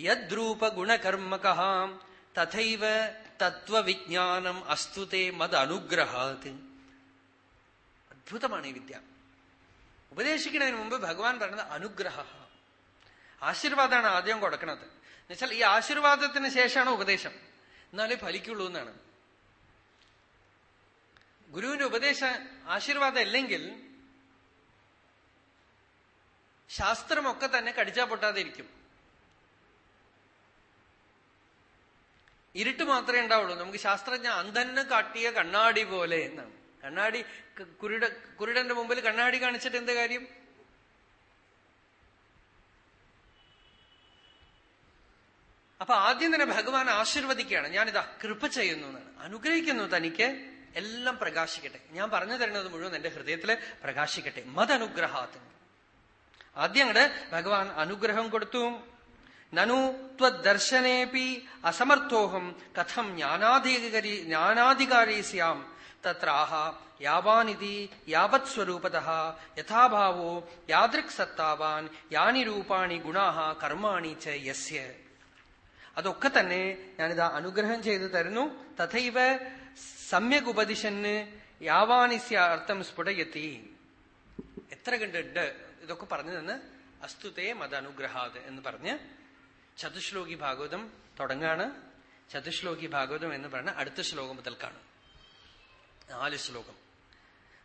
യദ്രൂപ ഗുണകർമ്മക തഥൈവ തത്വവിജ്ഞാനം അസ്തുതേ മതനുഗ്രഹാത് അത്ഭുതമാണ് ഈ വിദ്യ. ഉപദേശിക്കുന്നതിന് മുമ്പ് ഭഗവാൻ പറഞ്ഞത് അനുഗ്രഹ. ആശീർവാദമാണ് ആദ്യം കൊടുക്കുന്നത് എന്നുവെച്ചാൽ ഈ ആശീർവാദത്തിന് ശേഷമാണ് ഉപദേശം. എന്നാലേ ഫലിക്കുള്ളൂ എന്നാണ്. ഗുരുവിന്റെ ഉപദേശ ആശീർവാദം ഇല്ലെങ്കിൽ ശാസ്ത്രമൊക്കെ തന്നെ കടിച്ചാ പൊട്ടാതിരിക്കും ഇരുട്ട് മാത്രമേ ഉണ്ടാവുള്ളൂ. നമുക്ക് ശാസ്ത്രജ്ഞ അന്ധന് കാട്ടിയ കണ്ണാടി പോലെ എന്നാണ്. കണ്ണാടി കുരുട കുരുടന്റെ മുമ്പിൽ കണ്ണാടി കാണിച്ചിട്ട് എന്ത് കാര്യം? അപ്പൊ ആദ്യം തന്നെ ഭഗവാൻ ആശീർവദിക്കുകയാണ്. ഞാനിതാ കൃപ ചെയ്യുന്നു എന്നാണ്. അനുഗ്രഹിക്കുന്നു തനിക്ക്. എല്ലാം പ്രകാശിക്കട്ടെ. ഞാൻ പറഞ്ഞു തരുന്നത് മുഴുവൻ എന്റെ ഹൃദയത്തിൽ പ്രകാശിക്കട്ടെ. മതനുഗ്രഹാത്തിന്. ആദ്യം അങ്ങട് ഭഗവാൻ അനുഗ്രഹം കൊടുത്തു. നനു ത്വദർശനേപി അസമർത്ഥോഹം കഥം ജ്ഞാനാധികാരി ജ്ഞാനാധികാരി സ്യാം തത്രാഹ യാവാനിതി യാവത് സ്വരൂപത യഥാഭാവോ യാദൃക് സത്താവാൻ യാനി രൂപാണി ഗുണാഹ കർമാണി ച യസ്യ. അതൊക്കെ തന്നെ ഞാനിതാ അനുഗ്രഹം ചെയ്തു തരുന്നു. തഥൈവ സമ്യക് ഉപദിശന് യാവാനിസ്യ അർത്ഥം സ്ഫുടയത്തി. എത്ര കണ്ടുണ്ട്? ഇതൊക്കെ പറഞ്ഞു തന്ന് അസ്തുതേ മതനുഗ്രഹാത് എന്ന് പറഞ്ഞ് ചതുശ്ലോകി ഭാഗവതം തുടങ്ങാണ്. ചതുശ്ലോകി ഭാഗവതം എന്ന് പറഞ്ഞ അടുത്ത ശ്ലോകം മുതൽ കാണും. നാല് ശ്ലോകം.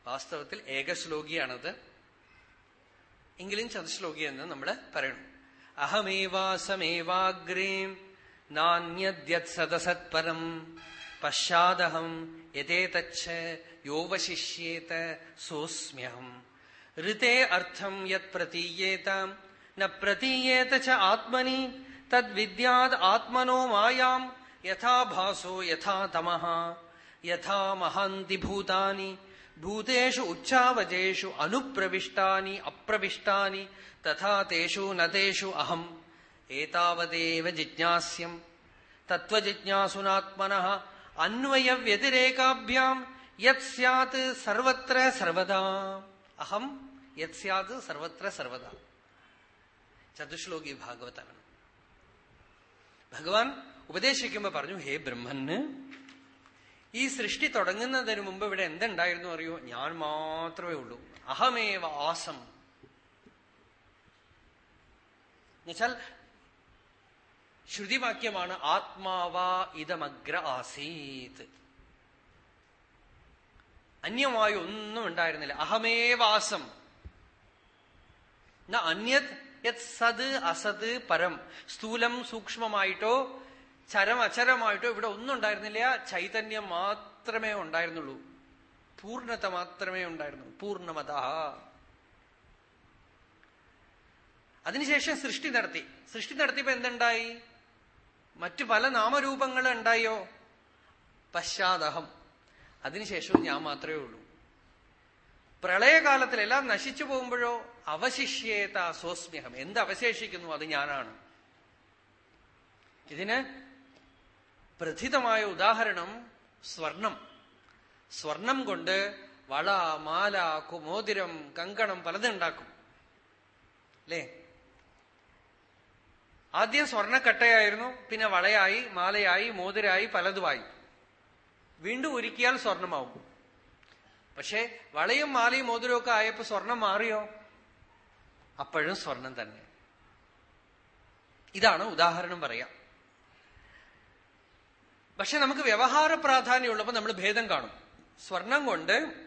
വാസ്തവത്തിൽ ഏകശ്ലോകിയാണത്. എങ്കിലും ചതുശ്ലോകി എന്ന് നമ്മൾ പറയണം. അഹമേവാസമേവാഗ്രേം നാന്യദ്യത് സദസത്പരം പശ്ചാദഹം യഥേതച്ഛ യോവശിഷ്യേത സോസ്മ്യഹം ഋതേ അർത്ഥം യത് പ്രതീയേതാം ന പ്രതീയേത ച ആത്മനി തദ്വിദ്യാത് ആത്മനോ മായാം യഥാഭാസോ യഥാ തമഃ യഥാ മഹാന്തി ഭൂതാനി ഭൂതേഷു ഉച്ചാവചേഷു അനുപ്രവിഷ്ടാനി അപ്രവിഷ്ടാനി തഥാ തേഷു നതേഷു അഹം ഏതാവദേവ ജിജ്ഞാസ്യം തത്വജിജ്ഞാസുനാത്മന അന്വയവ്യതിരേകാഭ്യാം യത് സ്യാത് സർവത്ര സർവദാ അഹം യത് സ്യാത് സർവത്ര സർവദാ ചതുശ്ലോകി ഭാഗവതാണ് ഭഗവാൻ ഉപദേശിക്കുമ്പോ പറഞ്ഞു ഹേ ബ്രഹ്മന് ഈ സൃഷ്ടി തുടങ്ങുന്നതിന് മുമ്പ് ഇവിടെ എന്തുണ്ടായിരുന്നു അറിയോ? ഞാൻ മാത്രമേ ഉള്ളൂ. അഹമേവ ആസം. എന്നുവെച്ചാൽ ശ്രുതിവാക്യമാണ് ആത്മാവാ ഇതമഗ്ര ആസീത്. അന്യമായി ഒന്നും ഉണ്ടായിരുന്നില്ല. അഹമേവാസം അന്യത് യത് സത് അസത് പരം. സ്ഥൂലം സൂക്ഷ്മമായിട്ടോ ചരം അചരമായിട്ടോ ഇവിടെ ഒന്നും ഉണ്ടായിരുന്നില്ല. ചൈതന്യം മാത്രമേ ഉണ്ടായിരുന്നുള്ളൂ. പൂർണത മാത്രമേ ഉണ്ടായിരുന്നു. പൂർണമത. അതിനുശേഷം സൃഷ്ടി നടത്തി. സൃഷ്ടി നടത്തിയപ്പോ എന്തുണ്ടായി? മറ്റു പല നാമരൂപങ്ങൾ ഉണ്ടായോ? പശ്ചാത്തഹം അതിനുശേഷവും ഞാൻ മാത്രമേ ഉള്ളൂ. പ്രളയകാലത്തിൽ എല്ലാം നശിച്ചു പോകുമ്പോഴോ അവശിഷ്യേത സ്വസ്മ്യഹം. എന്ത് അവശേഷിക്കുന്നു അത് ഞാനാണ്. ഇതിന് പ്രഥിതമായ ഉദാഹരണം സ്വർണം. സ്വർണം കൊണ്ട് വള മാല കുമോതിരം കങ്കണം പലതുണ്ടാക്കും അല്ലേ ആദ്യം സ്വർണക്കട്ടയായിരുന്നു പിന്നെ വളയായി മാലയായി മോതിരായി പലതുമായി. വീണ്ടും ഒരുക്കിയാൽ സ്വർണമാവും. പക്ഷെ വളയും മാലയും മോതിരവും ഒക്കെ ആയപ്പോ സ്വർണം മാറിയോ? അപ്പോഴും സ്വർണം തന്നെ. ഇതാണ് ഉദാഹരണം പറയാം. പക്ഷെ നമുക്ക് വ്യവഹാര പ്രാധാന്യമുള്ളപ്പോൾ നമ്മൾ ഭേദം കാണും. സ്വർണം കൊണ്ട്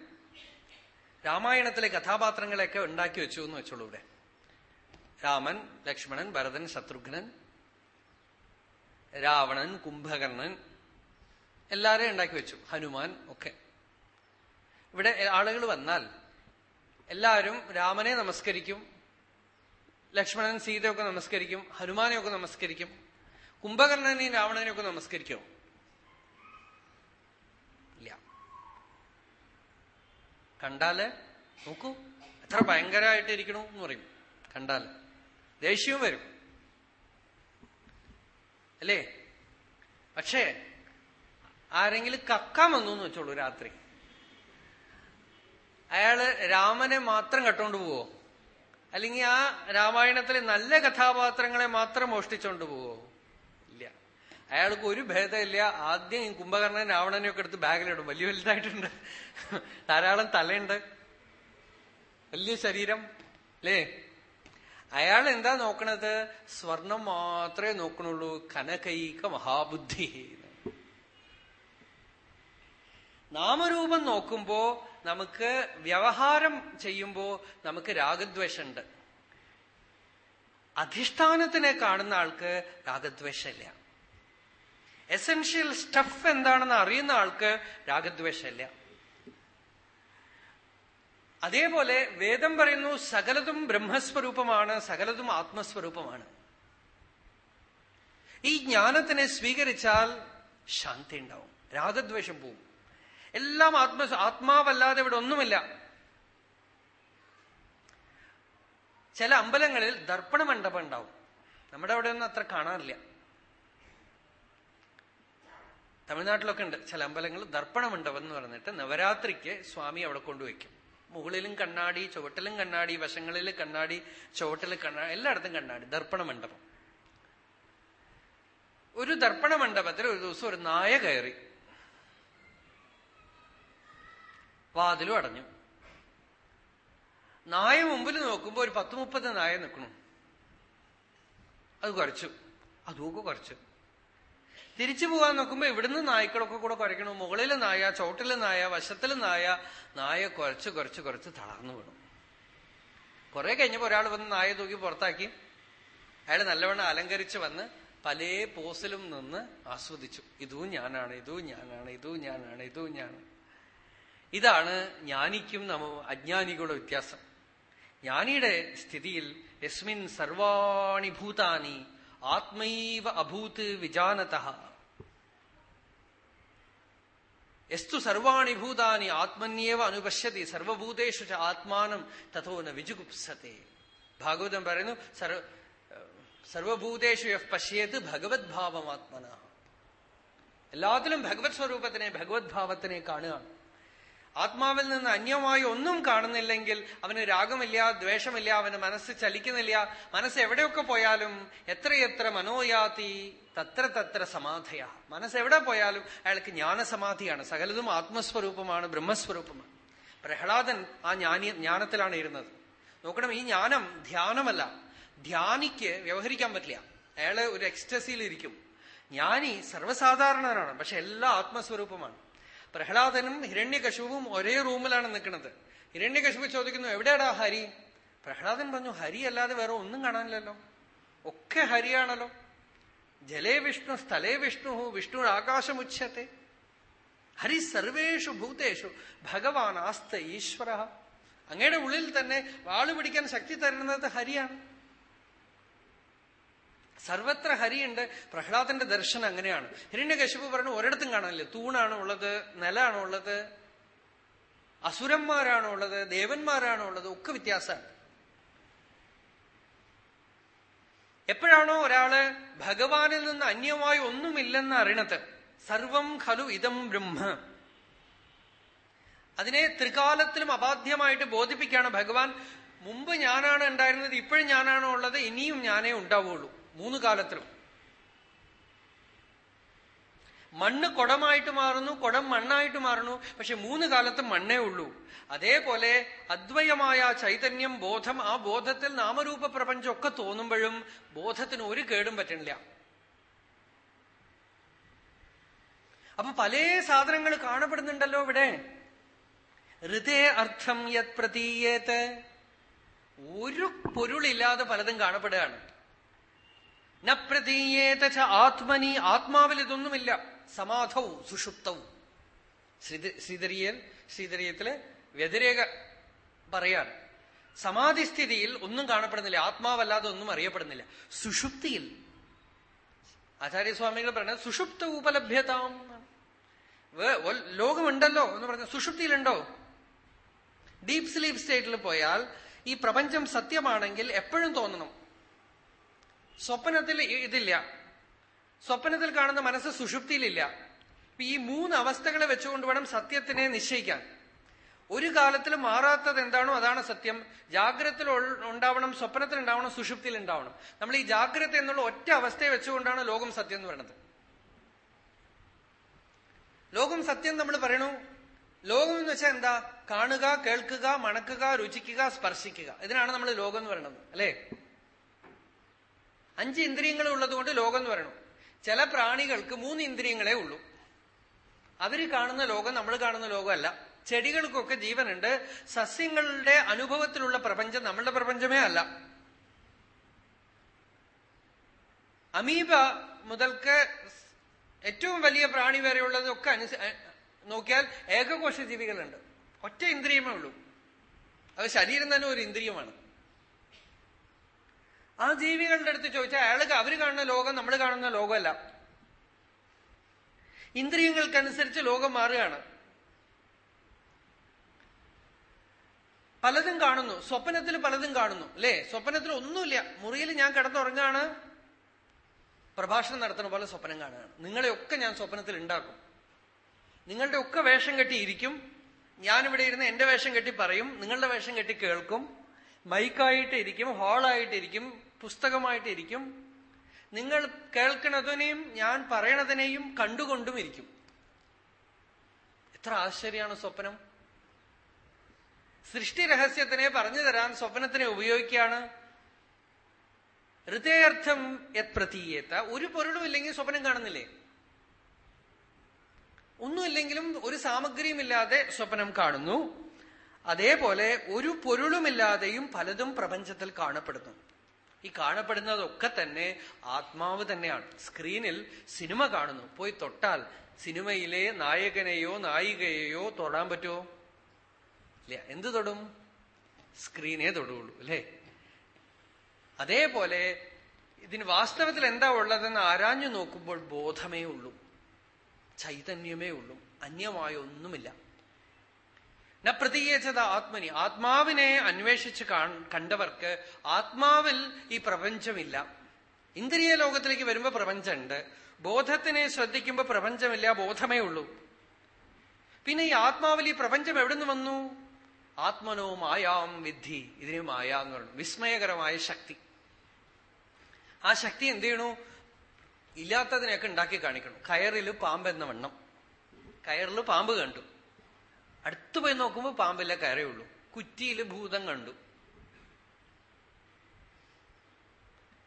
രാമായണത്തിലെ കഥാപാത്രങ്ങളെയൊക്കെ ഉണ്ടാക്കി വെച്ചു എന്ന് വെച്ചോളൂ ഇവിടെ. രാമൻ ലക്ഷ്മണൻ ഭരതൻ ശത്രുഘ്നൻ രാവണൻ കുംഭകർണൻ എല്ലാരെയും ഉണ്ടാക്കി വെച്ചു. ഹനുമാൻ ഒക്കെ. ഇവിടെ ആളുകൾ വന്നാൽ എല്ലാവരും രാമനെ നമസ്കരിക്കും ലക്ഷ്മണൻ സീതയൊക്കെ നമസ്കരിക്കും ഹനുമാനെയൊക്കെ നമസ്കരിക്കും കുംഭകർണനെയും രാവണനെയൊക്കെ നമസ്കരിക്കോ ഇല്ല. കണ്ടാൽ നോക്കൂ എത്ര ഭയങ്കരമായിട്ട് ഇരിക്കണു എന്ന് പറയും. കണ്ടാൽ ദേഷ്യവും വരും. അല്ലേ? പക്ഷേ ആരെങ്കിലും കക്കാൻ വന്നു എന്ന് വെച്ചോളൂ രാത്രി. അയാൾ രാമനെ മാത്രം കട്ടോണ്ട് പോവോ? അല്ലെങ്കിൽ ആ രാമായണത്തിലെ നല്ല കഥാപാത്രങ്ങളെ മാത്രം മോഷ്ടിച്ചോണ്ട് പോവോ? ഇല്ല. അയാൾക്ക് ഒരു ഭേദമില്ല. ആദ്യം ഈ കുംഭകർണൻ രാവണനെയൊക്കെ എടുത്ത് ബാഗിലിടും. വലിയ വലുതായിട്ടുണ്ട്. ധാരാളം തലയുണ്ട്. വലിയ ശരീരം. അല്ലേ? അയാൾ എന്താ നോക്കണത്? സ്വർണം മാത്രമേ നോക്കണുള്ളൂ. കനകൈക മഹാബുദ്ധി. നാമരൂപം നോക്കുമ്പോ നമുക്ക് വ്യവഹാരം ചെയ്യുമ്പോ നമുക്ക് രാഗദ്വേഷമുണ്ട്. അധിഷ്ഠാനത്തിനെ കാണുന്ന ആൾക്ക് രാഗദ്വേഷമില്ല. എസെൻഷ്യൽ സ്റ്റഫ് എന്താണെന്ന് അറിയുന്ന ആൾക്ക് രാഗദ്വേഷമില്ല. അതേപോലെ വേദം പറയുന്നു സകലതും ബ്രഹ്മസ്വരൂപമാണ് സകലതും ആത്മസ്വരൂപമാണ്. ഈ ജ്ഞാനത്തിനെ സ്വീകരിച്ചാൽ ശാന്തി ഉണ്ടാവും രാഗദ്വേഷം പോവും. എല്ലാം ആത്മ ആത്മാവല്ലാതെ ഇവിടെ ഒന്നുമില്ല. ചില അമ്പലങ്ങളിൽ ദർപ്പണ മണ്ഡപം ഉണ്ടാവും. നമ്മുടെ അവിടെ ഒന്നും അത്ര കാണാറില്ല. തമിഴ്നാട്ടിലൊക്കെ ഉണ്ട് ചില അമ്പലങ്ങൾ ദർപ്പണ മണ്ഡപം എന്ന് പറഞ്ഞിട്ട് നവരാത്രിക്ക് സ്വാമി അവിടെ കൊണ്ടുവയ്ക്കും. മുകളിലും കണ്ണാടി ചുവട്ടിലും കണ്ണാടി വശങ്ങളിൽ കണ്ണാടി ചുവട്ടിൽ കണ്ണാടി എല്ലായിടത്തും കണ്ണാടി ദർപ്പണ മണ്ഡപം. ഒരു ദർപ്പണ മണ്ഡപത്തിൽ ഒരു ദിവസം ഒരു നായ കയറി. വാതിലും അടഞ്ഞു. നായ മുമ്പിൽ നോക്കുമ്പോ ഒരു പത്ത് മുപ്പത് നായ നിൽക്കണു അത് കുറച്ചു. അതുമൊക്കെ കുറച്ചു. തിരിച്ചു പോകാൻ നോക്കുമ്പോ ഇവിടുന്ന് നായ്ക്കളൊക്കെ കൂടെ കുറയ്ക്കണു. മുകളിലെ നായ ചോട്ടിലെ നായ വശത്തിലെ നായ നായ കുറച്ച് കുറച്ച് കുറച്ച് തളർന്നു വീണു. കുറെ കഴിഞ്ഞപ്പോ ഒരാൾ വന്ന് നായ തൂക്കി പുറത്താക്കി. അയാൾ നല്ലവണ്ണം അലങ്കരിച്ച് വന്ന് പല പോസിലും നിന്ന് ആസ്വദിച്ചു. ഇതും ഞാനാണ് ഇതും ഞാനാണ് ഇതും ഞാനാണ് ഇതും ഞാനാണ്. ഇതാണ് ജ്ഞാനിക്കും നമ്മ അജ്ഞാനികളുടെ വ്യത്യാസം. ജ്ഞാനിയുടെ സ്ഥിതിയിൽ യസ്മിൻ സർവാണി ഭൂതാനി ആത്മൈവ അഭൂത് വിജാനത. എസ്തു സർവാണി ഭൂതാനി ആത്മന്യേവ അനുപശ്യതി സർവഭൂതേഷു ആത്മാനം തഥോ ന വിജുഗുപ്സത്തെ. ഭാഗവതം പറയുന്നു സർവഭൂതേഷു യഹ് പശ്യേത് ഭഗവത് ഭാവമാത്മന എല്ലാത്തിലും ഭഗവത് സ്വരൂപത്തിനെ ഭഗവത് ഭാവത്തിനെ കാണുകയാണ്. ആത്മാവിൽ നിന്ന് അന്യമായി ഒന്നും കാണുന്നില്ലെങ്കിൽ അവന് രാഗമില്ല ദ്വേഷമില്ല അവന് മനസ്സ് ചലിക്കുന്നില്ല മനസ്സ് എവിടെയൊക്കെ പോയാലും എത്രയെത്ര മനോയാതി തത്ര തത്ര സമാധയ. മനസ്സ് എവിടെ പോയാലും അയാൾക്ക് ജ്ഞാനസമാധിയാണ്. സകലതും ആത്മസ്വരൂപമാണ് ബ്രഹ്മസ്വരൂപമാണ്. പ്രഹ്ലാദൻ ആ ജ്ഞാനി ജ്ഞാനത്തിലാണ് ഇരുന്നത്. നോക്കണം ഈ ജ്ഞാനം ധ്യാനമല്ല. ധ്യാനിക്ക് വ്യവഹരിക്കാൻ പറ്റില്ല. അയാൾ ഒരു എക്സ്റ്റസിയിൽ ഇരിക്കും ജ്ഞാനി സർവസാധാരണനാണ് പക്ഷെ എല്ലാ ആത്മസ്വരൂപമാണ്. പ്രഹ്ലാദനും ഹിരണ്യകശുവും ഒരേ റൂമിലാണ് നിൽക്കുന്നത്. ഹിരണ്യകശുവ് ചോദിക്കുന്നു എവിടെയാടാ ഹരി? പ്രഹ്ലാദൻ പറഞ്ഞു ഹരി അല്ലാതെ വേറെ ഒന്നും കാണാനില്ലല്ലോ. ഒക്കെ ഹരിയാണല്ലോ. ജലേ വിഷ്ണു സ്ഥലേ വിഷ്ണു വിഷ്ണു ആകാശമുച്യത്തെ ഹരി സർവേഷു ഭൂതേഷു ഭഗവാൻ ആസ്ത ഈശ്വര. അങ്ങയുടെ ഉള്ളിൽ തന്നെ വാൾ പിടിക്കാൻ ശക്തി തരുന്നത് ഹരിയാണ്. സർവത്ര ഹരിയുണ്ട്. പ്രഹ്ലാദന്റെ ദർശനം അങ്ങനെയാണ്. ഹിരണ്യകശിപു പറഞ്ഞു ഒരിടത്തും കാണാനില്ല. തൂണാണോ ഉള്ളത്? നിലാണോ ഉള്ളത്? അസുരന്മാരാണോ ഉള്ളത്? ദേവന്മാരാണോ ഉള്ളത്? ഒക്കെ വ്യത്യാസമാണ്. എപ്പോഴാണോ ഒരാൾ ഭഗവാനിൽ നിന്ന് അന്യമായി ഒന്നുമില്ലെന്ന് അറിയണത് സർവം ഖലു ഇതം ബ്രഹ്മ. അതിനെ ത്രികാലത്തിലും അബാധ്യമായിട്ട് ബോധിപ്പിക്കുകയാണ് ഭഗവാൻ. മുമ്പ് ഞാനാണ് ഉണ്ടായിരുന്നത് ഇപ്പോഴും ഞാനാണോ ഉള്ളത്? ഇനിയും ഞാനേ ഉണ്ടാവുള്ളൂ. മൂന്ന് കാലത്തിലും. മണ്ണ് കുടമായിട്ട് മാറുന്നു കുടം മണ്ണായിട്ട് മാറുന്നു പക്ഷെ മൂന്ന് കാലത്തും മണ്ണേ ഉള്ളൂ. അതേപോലെ അദ്വയമായ ചൈതന്യം ബോധം ആ ബോധത്തിൽ നാമരൂപ പ്രപഞ്ചമൊക്കെ തോന്നുമ്പോഴും ബോധത്തിന് ഒരു കേടും പറ്റണില്ല. അപ്പൊ പല സാധനങ്ങൾ കാണപ്പെടുന്നുണ്ടല്ലോ ഇവിടെ. ഹൃദയ അർത്ഥം യത് പ്രതീയത് ഒരു പൊരുളില്ലാതെ പലതും കാണപ്പെടുകയാണ്. ന പ്രതീയേത ആത്മനി ആത്മാവിൽ ഇതൊന്നുമില്ല സമാധവും സുഷുപ്തവും. ശ്രീധരിയൻ ശ്രീധരിയത്തിൽ വ്യതിരേക പറയാണ്. സമാധിസ്ഥിതിയിൽ ഒന്നും കാണപ്പെടുന്നില്ല. ആത്മാവല്ലാതെ ഒന്നും അറിയപ്പെടുന്നില്ല. സുഷുപ്തിയിൽ. ആചാര്യസ്വാമികൾ പറയുന്നത് സുഷുപ്ത ഉപലഭ്യതാം. ലോകമുണ്ടല്ലോ എന്ന് പറഞ്ഞ സുഷുപ്തിയിലുണ്ടോ? ഡീപ് സ്ലീപ് സ്റ്റേറ്റിൽ പോയാൽ ഈ പ്രപഞ്ചം സത്യമാണെങ്കിൽ എപ്പോഴും തോന്നണം. സ്വപ്നത്തിൽ ഇതില്ല. സ്വപ്നത്തിൽ കാണുന്ന മനസ്സ് സുഷുപ്തിയിലില്ല. ഈ മൂന്ന് അവസ്ഥകളെ വെച്ചുകൊണ്ട് വേണം സത്യത്തിനെ നിശ്ചയിക്കാൻ. ഒരു കാലത്തിൽ മാറാത്തത് എന്താണോ അതാണ് സത്യം. ജാഗ്രതത്തിൽ ഉണ്ടാവണം സ്വപ്നത്തിൽ ഉണ്ടാവണം സുഷുപ്തിയിൽ ഉണ്ടാവണം. നമ്മൾ ഈ ജാഗ്രത എന്നുള്ള ഒറ്റ അവസ്ഥയെ വെച്ചുകൊണ്ടാണ് ലോകം സത്യം എന്ന് പറയുന്നത് ലോകം സത്യം നമ്മൾ പറയണു. ലോകം എന്ന് വെച്ചാൽ എന്താ? കാണുക കേൾക്കുക മണക്കുക രുചിക്കുക സ്പർശിക്കുക. ഇതിനാണ് നമ്മൾ ലോകം എന്ന് പറയുന്നത് അല്ലേ? അഞ്ച് ഇന്ദ്രിയങ്ങൾ ഉള്ളതുകൊണ്ട് ലോകം എന്ന് പറയണം. ചില പ്രാണികൾക്ക് മൂന്ന് ഇന്ദ്രിയങ്ങളെ ഉള്ളൂ. അവർ കാണുന്ന ലോകം നമ്മൾ കാണുന്ന ലോകമല്ല. ചെടികൾക്കൊക്കെ ജീവനുണ്ട്. സസ്യങ്ങളുടെ അനുഭവത്തിലുള്ള പ്രപഞ്ചം നമ്മളുടെ പ്രപഞ്ചമേ അല്ല. അമീബ മുതൽക്ക് ഏറ്റവും വലിയ പ്രാണി വരെയുള്ളതൊക്കെ അനുസ നോക്കിയാൽ ഏകകോശ ജീവികളുണ്ട് ഒറ്റ ഇന്ദ്രിയമേ ഉള്ളൂ. അത് ശരീരം തന്നെ ഒരു ഇന്ദ്രിയമാണ്. ആ ജീവികളുടെ അടുത്ത് ചോദിച്ചാൽ അയാൾക്ക് അവർ കാണുന്ന ലോകം നമ്മൾ കാണുന്ന ലോകമല്ല. ഇന്ദ്രിയങ്ങൾക്കനുസരിച്ച് ലോകം മാറുകയാണ്. പലതും കാണുന്നു. സ്വപ്നത്തിൽ പലതും കാണുന്നു. അല്ലേ? സ്വപ്നത്തിൽ ഒന്നുമില്ല. മുറിയിൽ ഞാൻ കിടന്നുറങ്ങാണ്. പ്രഭാഷണം നടത്തുന്ന പോലെ സ്വപ്നം കാണുകയാണ്. നിങ്ങളെയൊക്കെ ഞാൻ സ്വപ്നത്തിൽ ഉണ്ടാക്കും. നിങ്ങളുടെ ഒക്കെ വേഷം കെട്ടിയിരിക്കും ഞാനിവിടെ ഇരുന്ന് എന്റെ വേഷം കെട്ടി പറയും. നിങ്ങളുടെ വേഷം കെട്ടി കേൾക്കും. മൈക്കായിട്ട് ഇരിക്കും. ഹാളായിട്ടിരിക്കും പുസ്തകമായിട്ടിരിക്കും. നിങ്ങൾ കേൾക്കുന്നതിനെയും ഞാൻ പറയണതിനെയും കണ്ടുകൊണ്ടും ഇരിക്കും എത്ര ആശ്ചര്യമാണ് സ്വപ്നം. സൃഷ്ടി രഹസ്യത്തിനെ പറഞ്ഞു തരാൻ സ്വപ്നത്തിനെ ഉപയോഗിക്കുകയാണ്. ഹൃദയർത്ഥം യത് പ്രതീയത്ത. ഒരു പൊരുളും ഇല്ലെങ്കിൽ സ്വപ്നം കാണുന്നില്ലേ? ഒന്നുമില്ലെങ്കിലും ഒരു സാമഗ്രിയുമില്ലാതെ സ്വപ്നം കാണുന്നു. അതേപോലെ ഒരു പൊരുളുമില്ലാതെയും പലതും പ്രപഞ്ചത്തിൽ കാണപ്പെടുന്നു. ഈ കാണപ്പെടുന്നതൊക്കെ തന്നെ ആത്മാവ് തന്നെയാണ്. സ്ക്രീനിൽ സിനിമ കാണുന്നു. പോയി തൊട്ടാൽ സിനിമയിലെ നായകനെയോ നായികയെയോ തൊടാൻ പറ്റുമോ? ഇല്ല. എന്ത് തൊടും? സ്ക്രീനേ തൊടുള്ളൂ അല്ലേ? അതേപോലെ ഇതിന് വാസ്തവത്തിൽ എന്താ ഉള്ളതെന്ന് ആരാഞ്ഞു നോക്കുമ്പോൾ ബോധമേ ഉള്ളൂ. ചൈതന്യമേ ഉള്ളൂ. അന്യമായ ഒന്നുമില്ല. ന ആത്മനി. ആത്മാവിനെ അന്വേഷിച്ച് കണ്ടവർക്ക് ആത്മാവിൽ ഈ പ്രപഞ്ചമില്ല. ഇന്ദ്രിയ ലോകത്തിലേക്ക് വരുമ്പോ പ്രപഞ്ചമുണ്ട് ബോധത്തിനെ ശ്രദ്ധിക്കുമ്പോ പ്രപഞ്ചമില്ല ബോധമേ ഉള്ളൂ. പിന്നെ ഈ ആത്മാവിൽ ഈ പ്രപഞ്ചം എവിടുന്ന് വന്നു? ആത്മനോ മായാം വിദ്ധി. ഇതിനെ മായ എന്ന് പറഞ്ഞു. വിസ്മയകരമായ ശക്തി. ആ ശക്തി എന്ത് ചെയ്യണു? ഇല്ലാത്തതിനെയൊക്കെ ഉണ്ടാക്കി കാണിക്കണം. കയറിൽ പാമ്പ് എന്ന വണ്ണം. കയറിൽ പാമ്പ് കണ്ടു. അടുത്തു പോയി നോക്കുമ്പോ പാമ്പില്ല കയറേ ഉള്ളൂ. കുറ്റിയിൽ ഭൂതം കണ്ടു.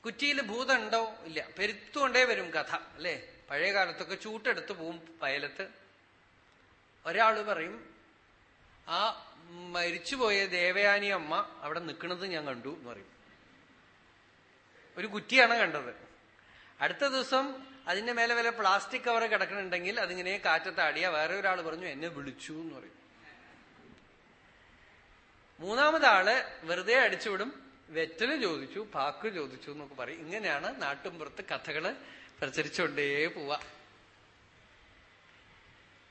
കുറ്റിയിൽ ഭൂതം ഉണ്ടോ? ഇല്ല. പെരുത്തുകൊണ്ടേ വരും കഥ അല്ലേ? പഴയ കാലത്തൊക്കെ ചൂട്ടെടുത്ത് പോവും വയലത്ത് ഒരാൾ പറയും ആ മരിച്ചുപോയ ദേവയാനി അമ്മ അവിടെ നിൽക്കുന്നത് ഞാൻ കണ്ടു എന്ന് പറയും. ഒരു കുറ്റിയാണ് കണ്ടത്. അടുത്ത ദിവസം അതിന്റെ മേലെ വല്ല പ്ലാസ്റ്റിക് കവർ കിടക്കണുണ്ടെങ്കിൽ അതിങ്ങനെ കാറ്റത്താടിയ വേറെ ഒരാൾ പറഞ്ഞു എന്നെ വിളിച്ചു എന്ന് പറയും. മൂന്നാമതാൾ വെറുതെ അടിച്ചുവിടും വെറ്റൽ ചോദിച്ചു പാക്ക് ചോദിച്ചു എന്നൊക്കെ പറയും. ഇങ്ങനെയാണ് നാട്ടുമ്പുറത്ത് കഥകൾ പ്രചരിച്ചുകൊണ്ടേ പോവാ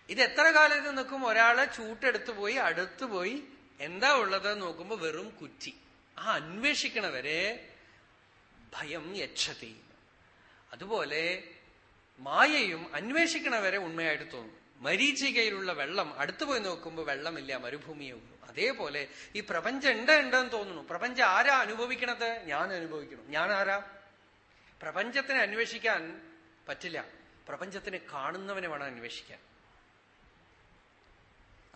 ഇത് എത്ര കാലത്ത് നിൽക്കും? ഒരാളെ ചൂട്ടെടുത്തു പോയി അടുത്തു പോയി എന്താ ഉള്ളത് നോക്കുമ്പോ വെറും കുറ്റി. ആ അന്വേഷിക്കണവരെ ഭയം യക്ഷതി അതുപോലെ മായയും അന്വേഷിക്കണവരെ ഉണ്മയായിട്ട് തോന്നും. മരീചികയിലുള്ള വെള്ളം അടുത്തു പോയി നോക്കുമ്പോൾ വെള്ളമില്ല മരുഭൂമിയേ അതേപോലെ ഈ പ്രപഞ്ചം ഉണ്ട് ഉണ്ടെന്ന് തോന്നുന്നു. പ്രപഞ്ചം ആരാ അനുഭവിക്കണത്? ഞാൻ അനുഭവിക്കണം ഞാൻ ആരാ? പ്രപഞ്ചത്തിനെ അന്വേഷിക്കാൻ പറ്റില്ല. പ്രപഞ്ചത്തിനെ കാണുന്നവനെ വേണം അന്വേഷിക്കാൻ.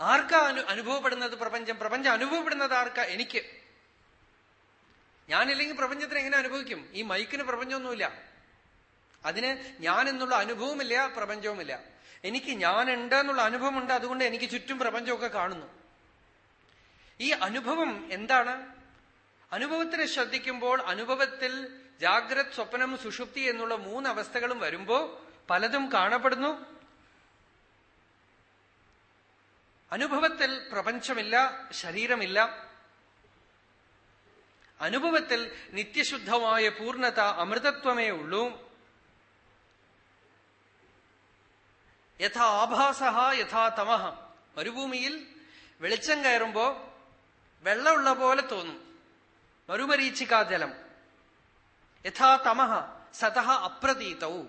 ആർക്കാ അനു അനുഭവപ്പെടുന്നത് പ്രപഞ്ചം? പ്രപഞ്ചം അനുഭവപ്പെടുന്നത് ആർക്കാ? എനിക്ക്. ഞാനില്ലെങ്കിൽ പ്രപഞ്ചത്തിന് എങ്ങനെ അനുഭവിക്കും? ഈ മൈക്കിന് പ്രപഞ്ചമൊന്നുമില്ല. അതിന് ഞാൻ എന്നുള്ള അനുഭവമില്ല പ്രപഞ്ചവുമില്ല. എനിക്ക് ഞാനുണ്ട് എന്നുള്ള അനുഭവമുണ്ട്. അതുകൊണ്ട് എനിക്ക് ചുറ്റും പ്രപഞ്ചമൊക്കെ കാണുന്നു. ഈ അനുഭവം എന്താണ്? അനുഭവത്തിനെ ശ്രദ്ധിക്കുമ്പോൾ അനുഭവത്തിൽ ജാഗ്രത് സ്വപ്നം സുഷുപ്തി എന്നുള്ള മൂന്ന് അവസ്ഥകളും വരുമ്പോ പലതും കാണപ്പെടുന്നു. അനുഭവത്തിൽ പ്രപഞ്ചമില്ല ശരീരമില്ല. അനുഭവത്തിൽ നിത്യശുദ്ധമായ പൂർണത അമൃതത്വമേ ഉള്ളൂ. യഥാ ആഭാസ യഥാ തമഹ മരുഭൂമിയിൽ വെളിച്ചം കയറുമ്പോ വെള്ളമുള്ള പോലെ തോന്നും. മരുമരീച്ചിക്കാ ജലം. യഥാ തമഹ സതഹ അപ്രതീതവും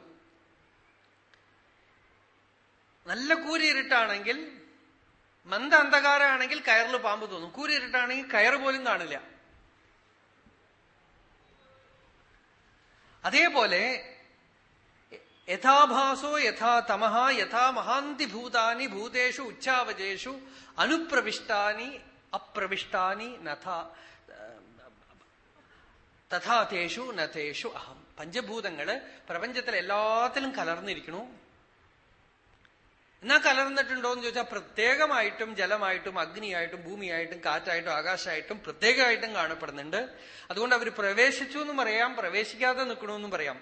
നല്ല കൂരിരുട്ടാണെങ്കിൽ മന്ദ അന്ധകാരമാണെങ്കിൽ കയറിൽ പാമ്പ് തോന്നും. കൂരിരുട്ടാണെങ്കിൽ കയറ് പോലും കാണില്ല. അതേപോലെ യഥാഭാസോ യഥാ തമഹ യഥാ മഹാന്തി ഭൂതാനി ഭൂതേഷു ഉച്ചാവജേഷു അനുപ്രവിഷ്ടാനി അപ്രവിഷ്ടാനി നഥ തഥാ തേഷു നതേഷു അഹം. പഞ്ചഭൂതങ്ങൾ പ്രപഞ്ചത്തിൽ എല്ലാത്തിലും കലർന്നിരിക്കണു. എന്നാ കലർന്നിട്ടുണ്ടോ എന്ന് ചോദിച്ചാൽ പ്രത്യേകമായിട്ടും ജലമായിട്ടും അഗ്നിയായിട്ടും ഭൂമിയായിട്ടും കാറ്റായിട്ടും ആകാശമായിട്ടും പ്രത്യേകമായിട്ടും കാണപ്പെടുന്നുണ്ട്. അതുകൊണ്ട് അവർ പ്രവേശിച്ചു എന്നും പറയാം പ്രവേശിക്കാതെ നിൽക്കണമെന്നും പറയാം.